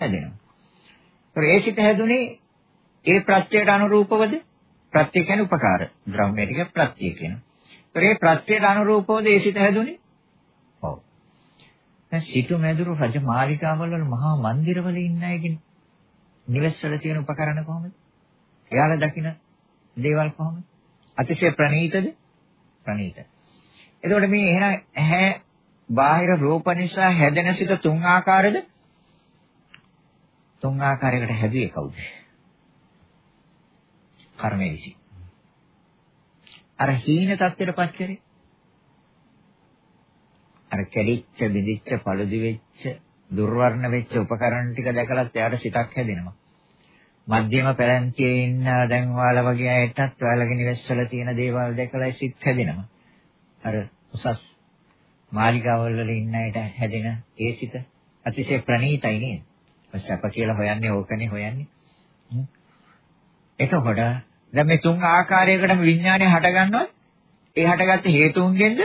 හැදෙනවා. ඒතර ඒ සිත හැදුනේ ඒ ප්‍රත්‍යයට අනුරූපවද? ප්‍රත්‍ය කියන්නේ උපකාර. ද්‍රව්‍ය ටික ප්‍රත්‍ය කියනවා. ඒතර ඒ ප්‍රත්‍යයට අනුරූපවද ඒ සිත හැදුනේ? ඔව්. දැන් සිටු මැදුරු රජ මාලිකාවල වල මහා මන්දිරවල ඉන්න අයගෙන නිවෙස්වල තියෙන උපකරණ කොහොමද? එයාලා දකින දේවල් කොහොමද? අතිශය ප්‍රණීතද? ප්‍රණීත. එතකොට මේ එහෙනම් ඇහැ බාහිර රූප නිසා හැදෙන සිත තුන් ආකාරද? තුන් ආකාරයකට හැදුවේ කවුද? කර්මයේ විසි. අර හීන තත්ත්වයටපත් කරේ. අර කැඩිච්ච, බිඳිච්ච, පළුදි වෙච්ච, දුර්වර්ණ වෙච්ච උපකරණ ටික දැකලත් එයාට සිතක් හැදෙනවා. මධ්‍යම පැලැන්තියේ ඉන්න දැන් ඔයාලා වගේ අයටත් ඔයාලගේ නිවෙස්වල තියෙන දේවල් දැකලා සිත් හැදෙනවා. අර උසස් මාලිගාවල් වල ඉන්න අයට හැදෙන ඒ සිත අතිශය ප්‍රණීතයි නේද? සැප කියලා හොයන්නේ ඕකනේ හොයන්නේ. එතකොට දැන් මේ තුන් ආකාරයකටම විඥානය හටගන්නවා. ඒ හටගත්ත හේතුන්ගෙන්ද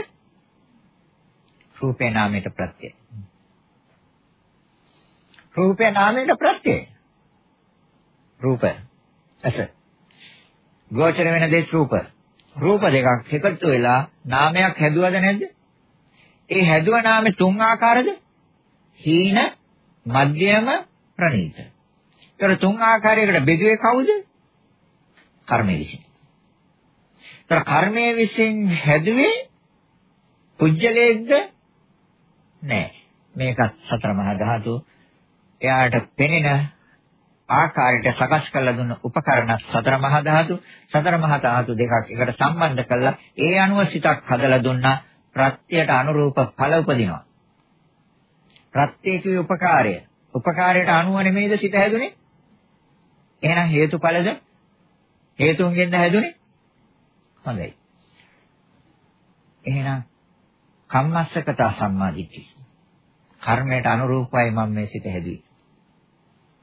රූපේ නාමයට ප්‍රත්‍යය. රූපේ නාමයට ප්‍රත්‍යය. රූප. ඇස. ගෝචර වෙන දේ රූප. රූප දෙකක් එකතු වෙලා නාමයක් හැදුවද නැද්ද? ඒ හැදුව නාමේ තුන් ආකාරද? හීන, මධ්‍යම, ප්‍රණීත. ඒතර තුන් ආකාරයකට බෙදුවේ කවුද? කර්මය විසින්. ඒතර කර්මය විසින් හැදුවේ කුජලයේද? නෑ. මේකත් සතර මහා ධාතු. එයාට පෙනෙන ආකාරයට සකස් කරලා දුන්න උපකරණ සතර මහා ධාතු සතර මහා ධාතු දෙකක් එකට සම්බන්ධ කරලා ඒ අනුව සිතක් හදලා දුන්නා ප්‍රත්‍යයට අනුරූප ඵල උපදිනවා ප්‍රත්‍යයේ උපකාරය උපකාරයට අනුව නෙමෙයිද සිත හැදුනේ? එහෙනම් හේතුඵලද? හේතුන්ගෙන්ද හැදුනේ? හොඳයි. එහෙනම් කම්මස්සකත සම්මාදිට්ඨි. කර්මයට අනුරූපයි මම මේ සිත හැදුවේ.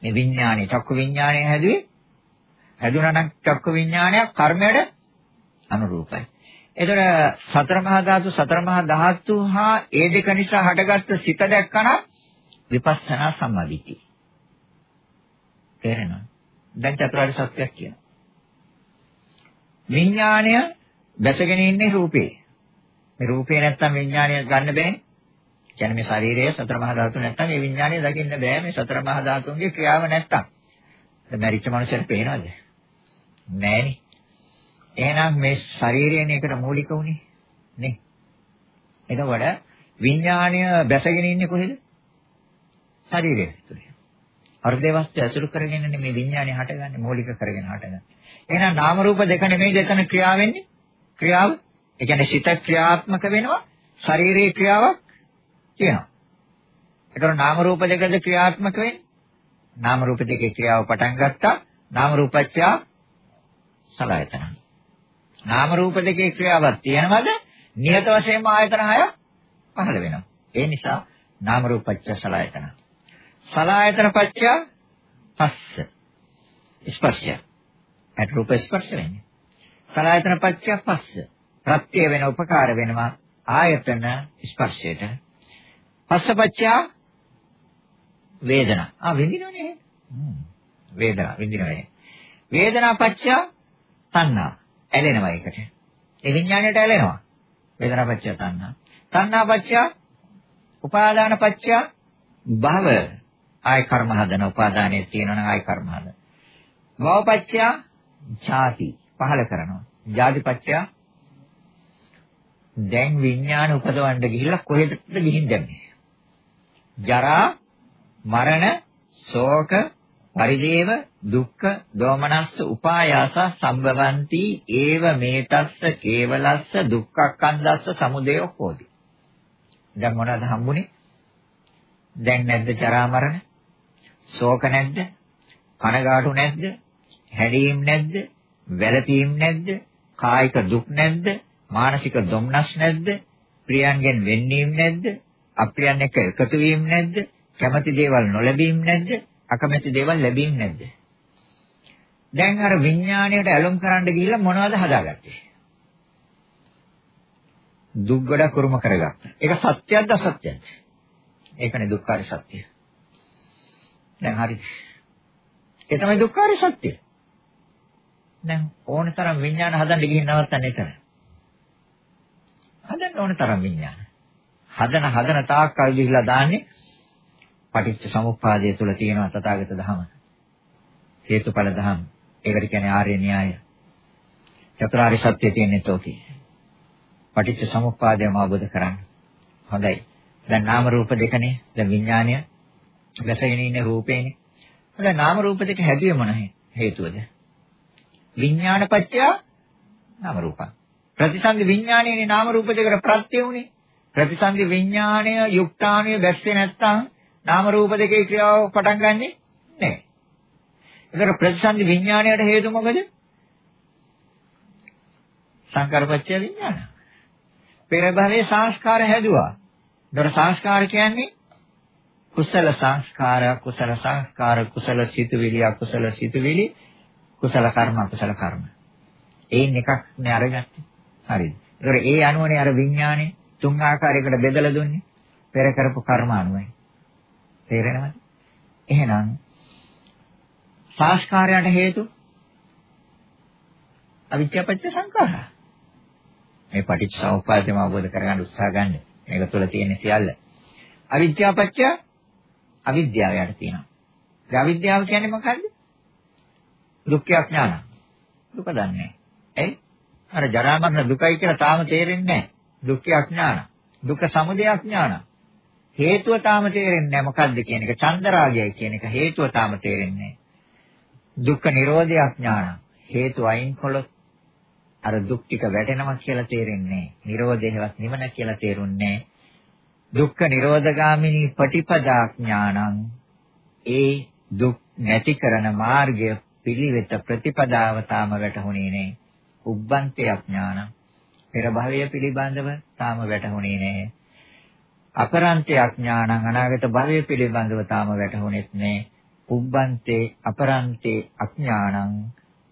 මේ විඥානේ චක්කු විඥානේ හැදුවේ. හැදුනා නම් චක්කු විඥානයක් කර්මයට අනුරූපයි. එතකොට සතර මහා ධාතු සතර මහා ධාතු හා ඒ දෙක නිසා හටගත්ත සිත දැක්කනම් විපස්සනා සම්මාදිට්ඨිය. තේරෙනවද? දැන් චතුරාර්ය සත්‍යයක් කියනවා. විඥාණය දැසගෙන ඉන්නේ රූපේ. මේ රූපේ නැත්තම් විඥාණය ගන්න බෑනේ. කියන්නේ මේ ශරීරය සතර මහා ධාතු නැත්තම් මේ විඥාණය දකින්න බෑ මේ සතර මහා ධාතුන්ගේ ක්‍රියාව නැත්තම්. දැන් මැරිච්ච මනුස්සයෙක් පේනවද? නෑනේ. එහෙනම් මේ ශරීරයනේ එකට මූලික උනේ නේ. එතකොට විඥාණය බැසගෙන ඉන්නේ කොහෙද? ශරීරය තුළ. හෘදේ වස්තු ඇසුරු කරගෙන මේ විඥානය හටගන්නේ මූලික කරගෙන හටගන්නේ. එහෙනම් නාම රූප දෙක නෙමෙයි දෙතන ක්‍රියාව වෙන්නේ. ක්‍රියාව. ඒ කියන්නේ සිත ක්‍රියාත්මක වෙනවා. ශාරීරික ක්‍රියාවක් තියෙනවා. ඒතර නාම රූප දෙකද ක්‍රියාත්මක වෙන්නේ. නාම රූප දෙකේ ක්‍රියාව පටන් ගත්තා. නාම රූපච්ඡ සලආයතන. නාම රූප දෙකේ ක්‍රියාවක් තියෙනවද? නියත වශයෙන්ම ආයතන හයක් පහළ වෙනවා. ඒ නිසා නාම රූපච්ඡ සලආයතන. සලායතන පත්‍ය පස්ස ස්පර්ශය. ඇට රූප ස්පර්ශ වෙන්නේ. සලායතන පත්‍ය පස්ස. ප්‍රත්‍ය වෙන උපකාර වෙනවා ආයතන ස්පර්ශයට. පස්සපච්චය වේදනා. ආ විඳිනවනේ. වේදනා විඳිනවනේ. වේදනා පච්චය තණ්හා. ඇලෙනවා ඒකට. ඒ විඥාණයට ඇලෙනවා. වේදනා පච්චය තණ්හා. තණ්හා පච්චය උපාදාන පච්චය භව ආය කර්ම හදන උපාදානයේ තියෙනවා ආය කර්ම හදන. භවපච්චය ඡාති පහල කරනවා. ජාතිපච්චය දැන් විඥාන උපදවන්න ගිහිල්ලා කොහෙටද ගිහින් දැම්මේ? ජරා මරණ ශෝක පරිදේව දුක්ඛ දෝමනස්ස උපායාස සම්භවಂತಿ ඒව මේතස්ස කේවලස්ස දුක්ඛක්ඛන්දස්ස සමුදය හෝති. දැන් මොනවද හම්බුනේ? දැන් නැද්ද ජරා මරණ? ශෝක නැද්ද? කනගාටු නැද්ද? හැඬීම් නැද්ද? වැළපීම් නැද්ද? කායික දුක් නැද්ද? මානසික දුම්නස් නැද්ද? ප්‍රියයන්ගෙන් වෙන්නීම් නැද්ද? අප්‍රියන් එක්ක එකතු වීම නැද්ද? කැමති දේවල් නොලැබීම නැද්ද? අකමැති දේවල් ලැබීම නැද්ද? දැන් අර විඥාණයට ඇලුම් කරන්න ගිහිල්ලා මොනවද හදාගත්තේ? දුක් ගොඩක් උරුම කරගත්තා. ඒක සත්‍යයක්ද අසත්‍යයක්ද? ඒකනේ දුක්ඛාර සත්‍යය. දැන් හරි. ඒ තමයි දුක්ඛාර සත්‍යය. දැන් ඕන තරම් විඥාන හදන්න ගිහින් නවත්තන්නේ එතන. හදන්න ඕන තරම් විඥාන. හදන හදන තාක්කල් ගිහිලා දාන්නේ පටිච්ච සමුප්පාදය තුල තියෙන තථාගත ධම. හේතුඵල ධම. ඒකට කියන්නේ ආර්ය න්‍යාය. චතුරාර්ය සත්‍ය තියෙන්නේ තෝකේ. පටිච්ච සමුප්පාදයම අවබෝධ කරගන්න. හොඳයි. දැන් නාම රූප දෙකනේ. දැන් විඥානය වැසගෙන ඉන්න රූපේනේ. හොඳයි නාම රූප දෙක හැදුවේ මොන හේතුවද? විඥාන පත්‍ය නාම රූපං. ප්‍රතිසන්දි විඥානයේනේ නාම රූප දෙකට ප්‍රත්‍ය උනේ. ප්‍රතිසන්දි විඥානය යුක්තාණය දැස්සේ නැත්තම් නාම රූප දෙකේ ක්‍රියාව පටන් ගන්නෙ නැහැ. ඒතර ප්‍රතිසන්දි විඥාණයට හේතු මොකද? සංකාරපච්චය විඥාන. පෙර භවයේ සංස්කාර හැදුවා. ඒතර සංස්කාර කියන්නේ කුසල සංස්කාර, කුසල සංස්කාර, කුසල සිතුවිලි, අකුසල සිතුවිලි, කුසල කර්ම, අකුසල කර්ම. ඒන් එකක් නේ අරගත්තේ. හරිද? ඒතර ඒ අනුවනේ අර විඥානේ තුන් ආකාරයකට බෙදලා දුන්නේ. පෙර කරපු කර්ම අනුවයි. තේරෙනවද? එහෙනම් සංස්කාරයට හේතු අවිද්‍යාපච්ච සංඛාරා. මේ පටිච්චසමුප්පාදයම අවබෝධ කරගන්න උත්සාහ ගන්න. මේක තුළ තියෙන සියල්ල. අවිද්‍යාපච්චය අවිද්‍යාව යට තියෙනවා. ඒ අවිද්‍යාව කියන්නේ මොකද්ද? දුක්ඛ ඥාන. දුක දන්නේ ඇයි? අර ජරා මරණ දුකයි කියලා තාම තේරෙන්නේ නැහැ. දුක්ඛ ඥාන. දුක සමුදය ඥාන. හේතුව තාම තේරෙන්නේ නැහැ මොකද්ද කියන එක. චන්දරාගයයි කියන එක හේතුව තාම තේරෙන්නේ නැහැ. දුක්ඛ නිරෝධය ඥාන. හේතු අයින් කළොත් අර දුක් ටික වැටෙනවා කියලා තේරෙන්නේ නැහැ. නිරෝධයවත් නිවන කියලා තේරුන්නේ දුක්ඛ නිරෝධගාමිනී පටිපදා ඥානං ඒ දුක් නැති කරන මාර්ගය පිළිවෙත ප්‍රතිපදාව තාම වැටහුණේ නැහැ. උබ්බන්තේ අඥාන පෙර භවය පිළිබඳව තාම වැටහුණේ නැහැ. අපරන්තේ අඥානං අනාගත භවය පිළිබඳව තාම වැටහුණෙත් නැහැ. උබ්බන්තේ අපරන්තේ අඥානං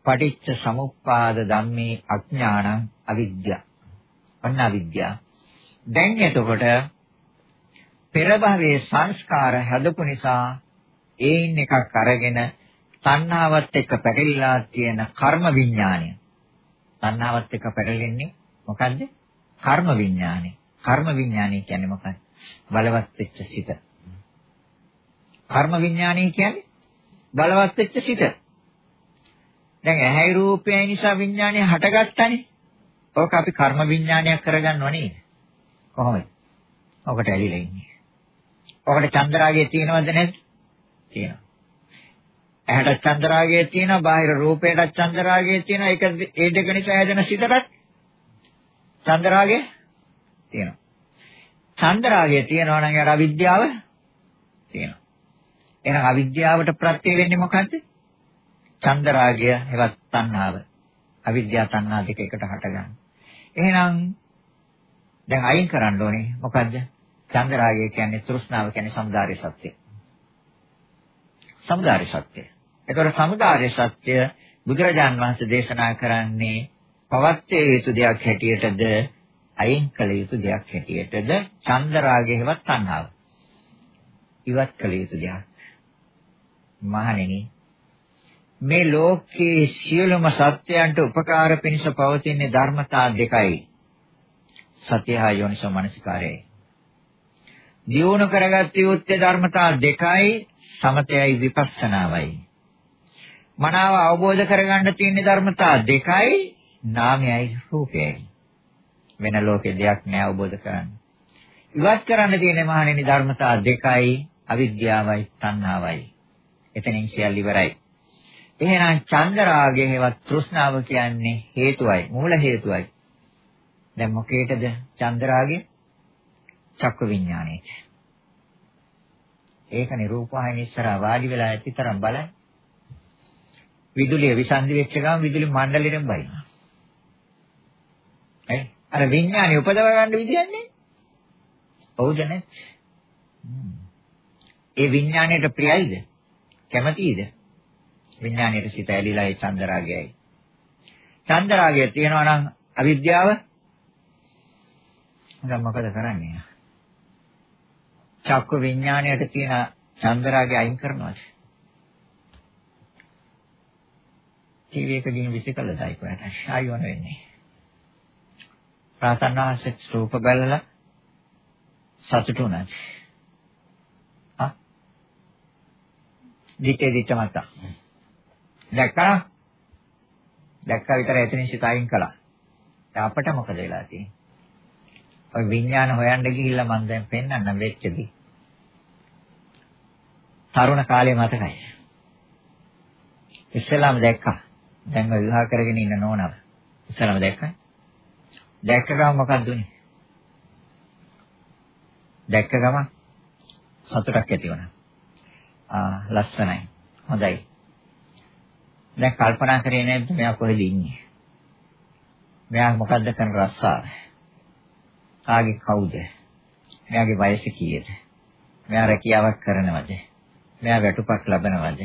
පටිච්ච සමුප්පාද ධම්මේ අඥානං අවිද්‍යාව. අන්න අවිද්‍යාව. දැන් එතකොට පෙර භවයේ සංස්කාර හැදපු නිසා ඒයින් එකක් අරගෙන තණ්හාවත් එක්ක පැටලිලා තියෙන කර්ම විඥානය. තණ්හාවත් එක්ක පැටලෙන්නේ මොකද්ද? කර්ම විඥානය. කර්ම විඥානය කියන්නේ මොකක්ද? බලවත් වෙච්ච සිත. කර්ම විඥානය කියන්නේ බලවත් වෙච්ච සිත. දැන් ඇහැයි රූපයයි නිසා විඥානය හටගත්තනේ. ඕක අපි කර්ම විඥානයක් කරගන්නව නේද? කොහොමද? ඔකට ඇලිලා ඉන්නේ. ඔකට චන්ද්‍රාගය තියෙනවද නැද්ද? තියෙනවා. ඇහැට චන්ද්‍රාගය තියෙනවා, බාහිර රූපයට චන්ද්‍රාගය තියෙනවා. ඒක ඒ දෙක නිසා හැදෙන සිතට චන්ද්‍රාගය තියෙනවා. චන්ද්‍රාගය තියෙනවා නම් අර අවිද්‍යාව තියෙනවා. එහෙනම් අවිද්‍යාවට ප්‍රත්‍ය වෙන්නේ මොකද්ද? චන්දරාගය හෙවත් තණ්හාව. අවිද්‍යාව තණ්හා දෙක එකට හටගන්න. එහෙනම් දැන් අයින් කරන්න ඕනේ මොකද්ද? චන්දරාගය කියන්නේ තෘෂ්ණාව කියන්නේ සමුදාය සත්‍ය. සමුදාය සත්‍ය. ඒතකොට සමුදාය සත්‍ය බුදුරජාන් වහන්සේ දේශනා කරන්නේ පවත්යේ යුතු දෙයක් හැටියටද අයින් කළ යුතු දෙයක් හැටියටද චන්දරාගය හෙවත් තණ්හාව. ඉවත් කළ යුතු දෙයක්. මහණෙනි මේ ලෝකයේ සියලුම සත්‍යයන්ට උපකාර පිණිස පවතින ධර්මතා දෙකයි. සත්‍යහා යෝනිසෝ මනසිකාරයයි. දියුණු කරගත් යුත්තේ ධර්මතා දෙකයි සමතයයි විපස්සනාවයි. මනාව අවබෝධ කරගන්න තියෙන ධර්මතා දෙකයි නාමයයි රූපයයි. වෙන ලෝකේ දෙයක් නෑ අවබෝධ කරන්න. ඉවත් කරන්න තියෙන මහණෙනි ධර්මතා දෙකයි අවිද්‍යාවයි තණ්හාවයි. එතනින් සියල්ල ඉවරයි. එහෙනම් චන්දරාගය හේවත් තෘෂ්ණාව කියන්නේ හේතුවයි මූල හේතුවයි. දැන් මොකේටද චන්දරාගය? චක්ක විඥාණයට. ඒක නිරූපහායන ඉස්සරහා වාඩි වෙලා ඇතිතරම් බලන්න. විදුලිය විසන්දි වෙච්ච ගමන් විදුලි මණ්ඩලෙටම බයිනවා. ඇයි? අර විඥානය උපදව ගන්න විදියන්නේ ඔව්ද නැත්? ඒ විඥාණයට ප්‍රියයිද? කැමතියිද? විඥාණයට සිත ඇලිලා ඒ චන්දරාගයයි. චන්දරාගය තියෙනවා නම් අවිද්‍යාව දැන් මොකද කරන්නේ? චක්ක විඥාණයට තියෙන චන්දරාගය අයින් කරනවාද? ටීවී එක ගිහින් විසිකලදයි කොහෙද? ආයෝන වෙන්නේ. ප්‍රාතනාසෙත් රූප බලලා සතුටු නැත්. ආ? දිත්තේ දිත්ත මත. දැක්කා? දැක්කා විතර එතනින් සිත අයින් කළා. අපට මොකද වෙලා තියෙන්නේ? ඔය විඥාන හොයන්න ගිහිල්ලා මම දැන් පෙන්වන්නම් වෙච්චදී. තරුණ කාලේ මතකයි. ඉස්සෙල්ලාම දැක්කා. දැන් ඔය විවාහ කරගෙන ඉන්න නෝනව. ඉස්සෙල්ලාම දැක්කා. දැක්ක ගමන් මොකක්ද උනේ? දැක්ක ගමන් සතුටක් ඇති වුණා. ආ ලස්සනයි. හොඳයි. දැන් කල්පනා කරේ නැද්ද මෙයා කොහෙද ඉන්නේ? මෙයා මොකද්ද කරන රස්සාව? කාගේ කවුද? මෙයාගේ වයස කීයද? මෙයා රැකියාවක් කරනවද? මෙයා වැටුපක් ලබනවද?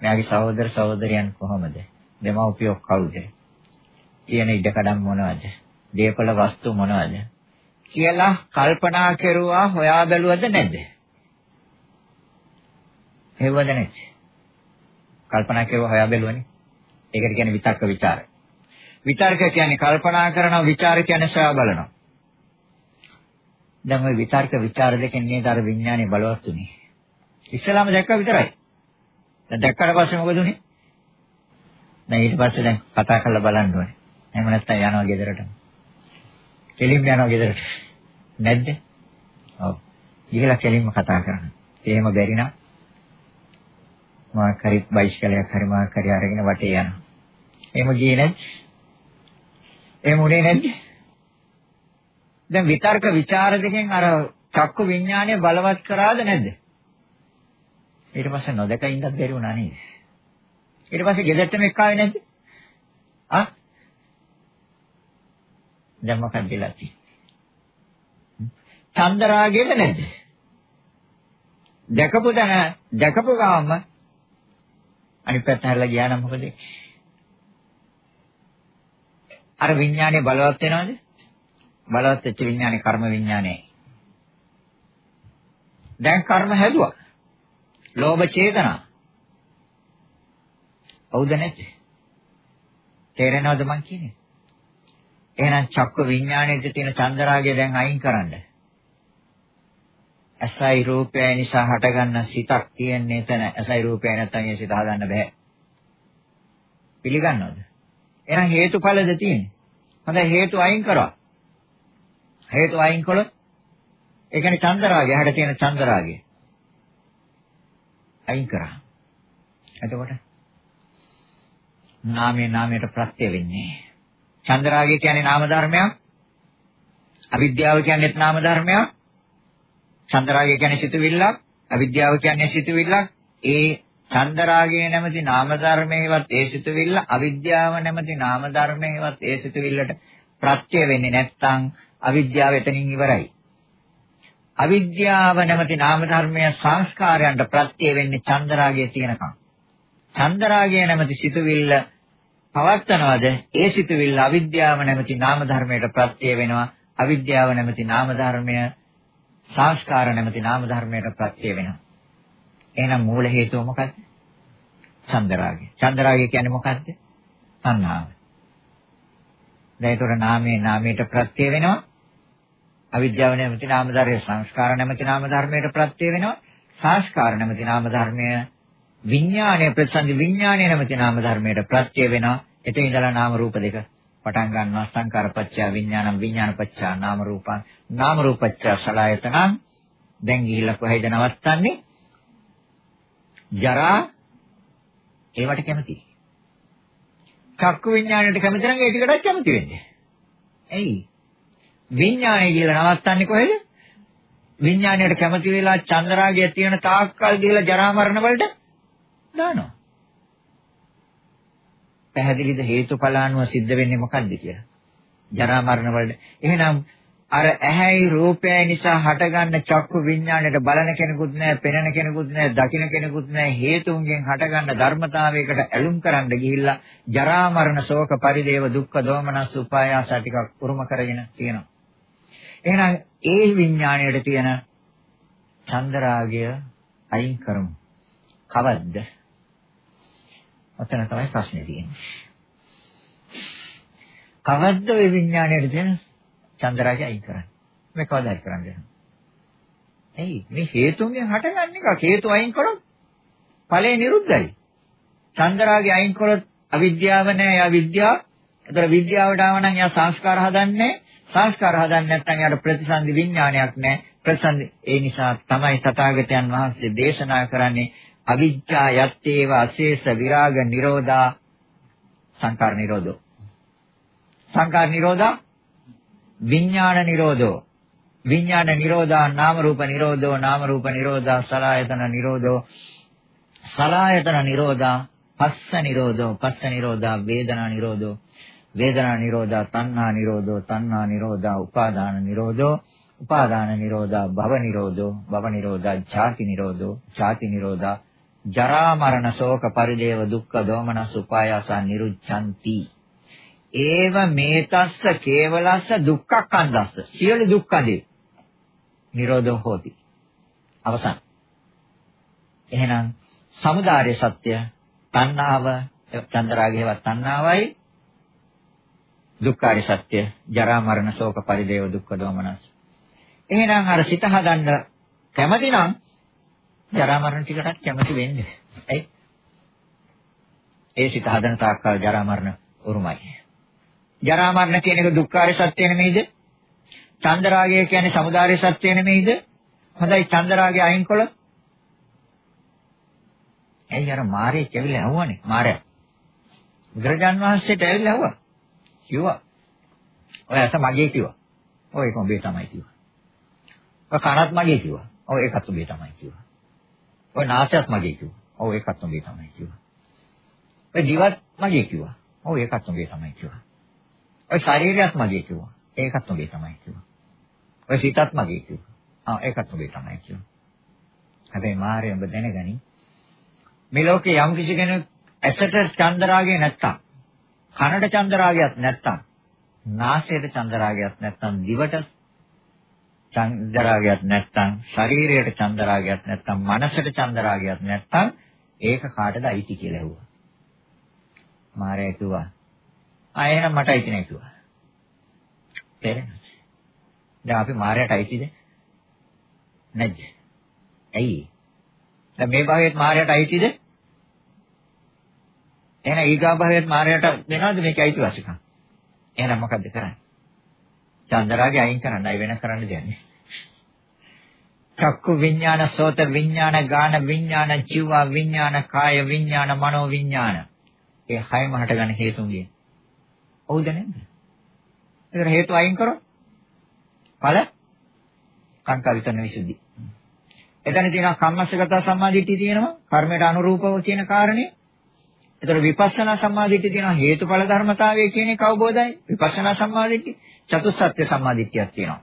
මෙයාගේ සහෝදර සහෝදරයන් කොහොමද? දෙමව්පියෝ කවුද? කියන ඉඩකඩම් මොනවද? දේපල වස්තු මොනවද? කියලා කල්පනා කෙරුවා හොයා බැලුවද නැද්ද? හේවද නැද්ද? කල්පනා කෙරුවා හොයා බැලුවනේ. ඒකට කියන්නේ විතක්ක ਵਿਚාර. විතර්ක කියන්නේ කල්පනා කරනවා, ਵਿਚාර කියන්නේ සොයා බලනවා. දැන් ওই විතර්ක ਵਿਚාර දෙකෙන් නේද අර විඥානේ බලවත් උනේ. ඉස්සලාම දැක්කා විතරයි. දැන් දැක්කට පස්සේ මොකද උනේ? දැන් ඊට පස්සේ දැන් කතා කරලා බලන්න ඕනේ. එහෙම නැත්නම් යනවා ගෙදරට. කෙලින්ම යනවා ගෙදරට. නැද්ද? ඔව්. ගිහලා කෙලින්ම කතා කරන්න. එහෙම බැරි නම් මා කරි බයිස්කලයක් හරි මා කරි අරගෙන වටේ යනවා. එහෙම ගියේ නැද්ද? එහෙම උනේ නැද්ද? දැන් විතර්ක ਵਿਚාර දෙකෙන් අර චක්කු විඥානය බලවත් කරාද නැද්ද? ඊට පස්සේ නොදක ඉඳක් බැරි වුණා නේද? ඊට පස්සේ ගෙදරටම එක්කාවේ නැද්ද? ආ? දැන් මොකක්ද වෙලා තියෙන්නේ? චන්දරාගයද නැද්ද? දැකපු දන දැකපු ගාම අනිත් පැත්ත හැරලා ගියා නම් මොකද? අර විඥානේ බලවත් වෙනවද? බලවත් වෙච්ච විඥානේ කර්ම විඥානේ. දැන් කර්ම හැදුවා. ලෝභ චේතනා. හවුද නැද්ද? තේරෙනවද මං කියන්නේ? එහෙනම් චක්ක විඥානයේ තියෙන චන්දරාගය දැන් අයින් කරන්න. ඇසයි රූපයයි නිසා හටගන්න සිතක් තියෙන්නේ එතන. ඇසයි රූපයයි නැත්නම් ඒ සිත හදන්න බෑ. පිළිගන්නවද? එහෙනම් හේතුඵලද තියෙන්නේ? හොඳයි හේතු අයින් කරා. හේතු අයින් කළොත් ඒ කියන්නේ චන්දරාගය, හැඩ තියෙන චන්දරාගය. අයින් කරා. එතකොට නාමයේ නාමයට ප්‍රත්‍ය වෙන්නේ. චන්දරාගය කියන්නේ නාම ධර්මයක්. අවිද්‍යාව කියන්නේ නාම ධර්මයක්. චන්දරාගය කියන්නේ සිතුවිල්ලක්. අවිද්‍යාව කියන්නේ සිතුවිල්ලක්. ඒ චන්දරාගය නැමැති නාම ධර්මයේවත් ඒ සිතුවිල්ල අවිද්‍යාව නැමැති නාම ධර්මයේවත් ඒ සිතුවිල්ලට ප්‍රත්‍ය වෙන්නේ නැත්නම් අවිද්‍යාව එතනින් ඉවරයි. අවිද්‍යාව නැමැති නාම ධර්මය සංස්කාරයන්ට ප්‍රත්‍ය වෙන්නේ චන්දරාගය තියෙනකම්. චන්දරාගය නැමැති සිතුවිල්ල පවත්නවද ඒ සිතුවිල්ල අවිද්‍යාව නැමැති නාම ධර්මයට ප්‍රත්‍ය වෙනවා. අවිද්‍යාව නැමැති නාම ධර්මය සංස්කාර නැමැති නාම ධර්මයට ප්‍රත්‍ය වෙනවා. එහෙනම් මූල හේතුව මොකක්ද? චන්දරාගය. චන්දරාගය කියන්නේ මොකක්ද? තණ්හාව. දැන් ඒතර නාමයේ නාමයට ප්‍රත්‍ය වෙනවා. අවිද්‍යාව නැමැති නාම ධර්මය සංස්කාර නැමැති නාම ධර්මයට ප්‍රත්‍ය වෙනවා. සංස්කාර නැමැති නාම ධර්මය විඥානය ප්‍රතිසන්දි විඥානය නැමැති නාම ධර්මයට ප්‍රත්‍ය වෙනවා. එතන ඉඳලා නාම රූප දෙක පටන් ගන්නවා සංකාරපච්චය විඥානම් විඥානපච්චය නාම රූපං නාම රූපච්චය සලආයතනං දැන් ගිහිල්ලා කොහෙද නවත්තන්නේ ජරා ඒවට කැමතියි චක්කු විඥාණයට කැමති නම් ඒ ටිකටත් කැමති වෙන්නේ. ඇයි? විඥාණය කියලා නවත්තන්නේ කොහෙද? විඥාණයට කැමති වෙලා චන්දරාගය තියෙන තාක්කල් ගිහලා ජරා මරණ වලට දානවා. පැහැදිලිද හේතුඵල අනුව සිද්ධ වෙන්නේ මොකද්ද කියලා? ජරා මරණ වලට. එහෙනම් අර ඇහැයි රූපයයි නිසා හටගන්න චක්කු විඥාණයට බලන කෙනෙකුත් නැහැ, පෙනෙන කෙනෙකුත් නැහැ, දකින කෙනෙකුත් නැහැ. හේතුන්ගෙන් හටගන්න ධර්මතාවයකට ඇලුම් කරන්න ගිහිල්ලා ජරා මරණ ශෝක පරිදේව දුක්ඛ දෝමනස් උපායාස ටිකක් උරුම කරගෙන තියෙනවා. එහෙනම් ඒ විඥාණයට තියෙන චන්දරාගය අයින් කරමු. කවද්ද? ඔතන තමයි ප්‍රශ්නේ තියෙන්නේ. කවද්ද ওই විඥාණයට තියෙන චන්දරාගය අයින් කරන්නේ. මේ කවදා හරි කරන්නේ. එයි මේ හේතුන්ගෙන් හටගන්න එක හේතු අයින් කරොත් ඵලය නිරුද්ධයි. චන්දරාගය අයින් කරොත් අවිද්‍යාව නැහැ යා විද්‍යාව. ඒතර විද්‍යාවට ආව නම් යා සංස්කාර හදන්නේ සංස්කාර හදන්නේ නැත්නම් යාට ප්‍රතිසන්දි විඥානයක් නැහැ. ප්‍රතිසන්දි ඒ නිසා තමයි තථාගතයන් වහන්සේ දේශනා කරන්නේ අවිජ්ජා යත්තේව අශේෂ විරාග නිරෝධා සංකාර නිරෝධෝ. සංකාර නිරෝධා විඥාන නිරෝධෝ. විඥාන නිරෝධා නාම රූප නිරෝධෝ නාම රූප නිරෝධා සලආයතන නිරෝධෝ. සලආයතන නිරෝධා පස්ස නිරෝධෝ පස්ස නිරෝධා වේදනා නිරෝධෝ. වේදනා නිරෝධා තණ්හා නිරෝධෝ තණ්හා නිරෝධා උපාදාන නිරෝධෝ උපාදාන නිරෝධා භව නිරෝධෝ භව නිරෝධා ඡාති නිරෝධෝ ඡාති නිරෝධා ජරා මරණ ශෝක පරිදේව දුක්ඛ දෝමනස් උපායාස නිරුච්ඡanti. ඒව මේතස්ස කේවලස්ස දුක්ඛක්ඛන්දස්ස සියලු දුක්ඛදී නිරෝධෝ හෝති. අවසන්. එහෙනම් samudāri සත්‍ය තණ්හාව චන්ද්‍රාගයවත් තණ්හාවයි දුක්ඛාරි සත්‍ය ජරා මරණ ශෝක පරිදේව දුක්ඛ දෝමනස් එහෙනම් අර සිත හදන්න කැමති නම් ජරා මරණ ටිකටත් කැමති වෙන්නේ ඇයි ඒ සිත හදන තාක්කල් ජරා මරණ උරුමයි ජරා මරණ කියන එක දුක්ඛාරය සත්‍ය නෙමෙයිද? චන්දරාගය කියන්නේ samudāri සත්‍ය නෙමෙයිද? හොඳයි චන්දරාගය අයින් කළොත් ඇයි අර මාරේ කෙවිලා ඇහුවනේ මාරයා. බුදුරජාන් වහන්සේට ඇවිල්ලා ඇහුවා. කිව්වා. ඔය ඇස මගේ කිව්වා. ඔය ඒක ඔබේ තමයි කිව්වා. ඔය කනත් මගේ කිව්වා. ඔය ඒකත් ඔබේ තමයි කිව්වා. ඔය නාසයත් මගේ කිව්වා. ඔය ඒකත් ඔබේ තමයි කිව්වා. ඔය දිවත් මගේ කිව්වා. ඔය ඒකත් ඔබේ තමයි කිව්වා. ඔය ශරීරයත් මගේ කිව්වා. ඒකත් උඹේ තමයි කිව්වා. ඔය සිතත් මගේ කිව්වා. ආ ඒකත් උඹේ තමයි කිව්වා. හැබැයි මාර්ය ඔබ දැනගනි මේ ලෝකේ යම් කිසි කෙනෙක් ඇසට චන්දරාගය නැත්තම් කනට චන්දරාගයක් නැත්තම් නාසයට චන්දරාගයක් නැත්තම් දිවට චන්දරාගයක් නැත්තම් ශරීරයට චන්දරාගයක් නැත්තම් මනසට චන්දරාගයක් නැත්තම් ඒක කාටද අයිති කියලා ඇහුවා. මාරය කිව්වා ආ එහෙනම් මට අයිති නැහැ කිව්වා. තේරෙනවද? දැන් අපි මායයට අයිතිද? නැද්ද? ඇයි? දැන් මේ භවයේත් මායයට අයිතිද? එහෙනම් ඊගා භවයේත් මායයට දෙනවද මේක අයිතිවාසිකම්? එහෙනම් මොකද්ද කරන්නේ? චන්දරාගේ අයින් කරන්නයි වෙන කරන්න දෙන්නේ. චක්කු විඥාන සෝත විඥාන ගාන විඥාන ජීව විඥාන කාය විඥාන මනෝ විඥාන ඒ හයම හටගන්න හේතුන්ගේ ඔව්ද නැද්ද? ඒකට හේතු අයින් කරොත් ඵල කාංකා විතරන විසුද්ධි. එතන තියෙනවා කම්මස්සගත සම්මාදිට්ඨිය තියෙනවා කර්මයට අනුරූපව කියන කාරණේ. එතන විපස්සනා සම්මාදිට්ඨිය තියෙනවා හේතුඵල ධර්මතාවය කියන එක අවබෝධයි. විපස්සනා සම්මාදිට්ඨිය චතුස්සත්‍ය සම්මාදිට්ඨියක් තියෙනවා.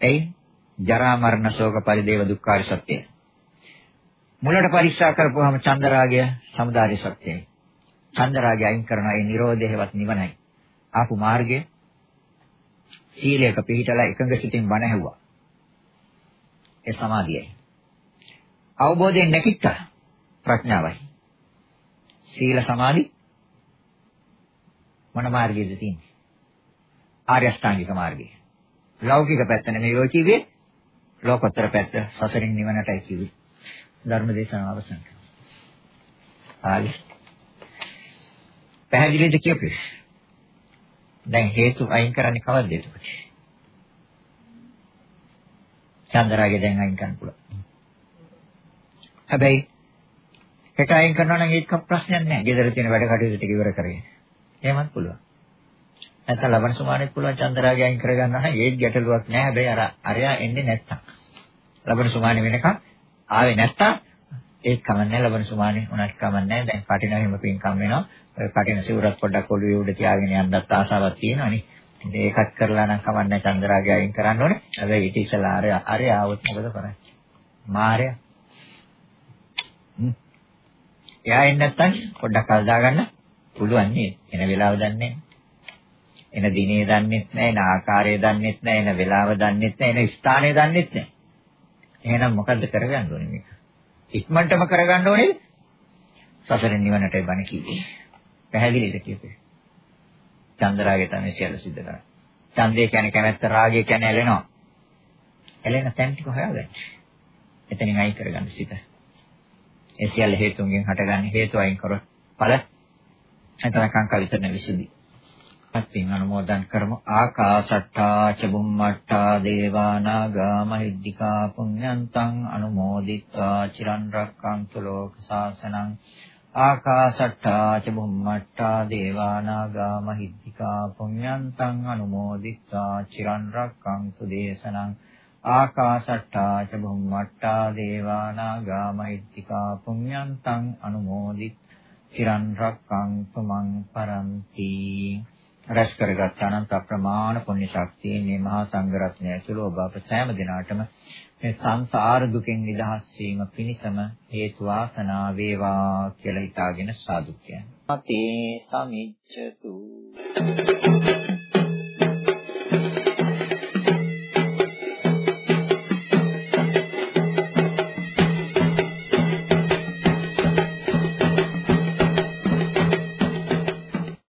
එයි ජරා මරණ ශෝක පරිදේව දුක්ඛාර සත්‍යය. මුලට පරික්ෂා කරපුවාම චන්දරාගය සමුදාය සත්‍යයි. චන්දරාගය අයින් කරනවා ඒ Nirodheවත් නිවනයි. ආපු මාර්ගය සීලයක පිළිහිටලා එකඟ සිතින් බණ ඇහුවා. ඒ සමාධියයි. අවබෝධයෙන් නැකිට්ටා ප්‍රඥාවයි. සීල සමාධි මොන මාර්ගයේද තියෙන්නේ? ආර්ය අෂ්ටාංගික මාර්ගය. ලෞකික පැත්ත නෙමෙයි ඔය කිව්වේ ලෝකෝත්තර පැත්ත සසරින් නිවනටයි කිව්වේ. ධර්ම දේශනාව අවසන්. ආලි. පැහැදිලිද කියපේ? දැන් හේතු අයින් කරන්නේ කවද්ද එතකොට? චන්දරාගේ දැන් අයින් කරන්න පුළුවන්. හැබැයි හෙට අයින් කරනවා නම් ඒක ප්‍රශ්නයක් නෑ. ගෙදර තියෙන වැඩ කටයුතු ටික ඉවර කරගෙන. එහෙමත් පුළුවන්. නැත්නම් ලබන සුමානෙත් පුළුවන් චන්දරාගේ අයින් කරගන්න නම් ඒක ගැටලුවක් නෑ. හැබැයි අර අරයා එන්නේ නැත්තම්. ලබන සුමානෙ වෙනකම් ආවේ නැත්තම් ඒක කමන්නේ ලබන සුමානෙ උනත් කමන්නේ දැන් කටින හිම පින්කම් වෙනවා. කටින සිවුරක් පොඩ්ඩක් ඔළුවේ උඩ තියාගෙන යන්නත් ආසාවක් තියෙනවනේ. ඒකත් කරලා නම් කමන්නේ චන්ද්‍රාගය අයින් කරන්න ඕනේ. හැබැයි ඊට ඉස්සලා අර අර ආවොත් මොකද කරන්නේ? මාරයා. හ්ම්. එයා එන්නේ නැත්තම් පොඩ්ඩක් කල් දාගන්න පුළුවන් නේද? එන වෙලාව දන්නේ එන දිනේ දන්නෙත් නැහැ, එන ආකාරය දන්නෙත් නැහැ, එන වෙලාව දන්නෙත් නැහැ, එන ස්ථානය දන්නෙත් නැහැ. එහෙනම් මොකද්ද කරගන්න ඕනේ මේක? ඉක්මනටම කරගන්න ඕනේ සසරෙන් නිවනටයි බණ කිව්වේ. පැහැදිලිද කියපේ? චන්ද්‍රාගය තමයි සියල්ල සිද්ධ කරන්නේ. ඡන්දය කියන්නේ කැමැත්ත, රාගය කියන්නේ ඇලෙනවා. ඇලෙන තැන් ටික හොයාගන්න. එතනින් අයින් කරගන්න සිත. ඒ සියල්ල හේතුන්ගෙන් හටගන්නේ හේතු අයින් කරොත් ඵල නැතනකං කවිතන විසුද්ධි. අත්පින් අනුමෝදන් කරමු. ආකාශට්ටා චබුම්මට්ටා දේවානාගා මහිද්దికා පුඤ්ඤන්තං අනුමෝදිත්වා චිරන් රැක්කන්තු ලෝක සාසනං. ආකාශට්ටා චබුම්මට්ටා දේවානාගා මහිද්దికා පුඤ්ඤන්තං අනුමෝදිත්වා චිරන් රැක්කන්තු දේශනං. ආකාශට්ටා ච බුම්මට්ටා දේවා නාග මහිද්దికා පුඤ්ඤන්තං අනුමෝදිත්. චිරන් රැක්කන්තු මං පරන්ති. රැස් කරගත් අනන්ත ප්‍රමාණ පුණ්‍ය ශක්තිය මේ මහා සංඝරත්නය ඇතුළු ඔබ අප සෑම දිනාටම මේ සංසාර දුකෙන් නිදහස් වීම පිණිසම හේතු වාසනා වේවා කියලා හිතාගෙන සාදු කියන්නේ. සමිච්ඡතු.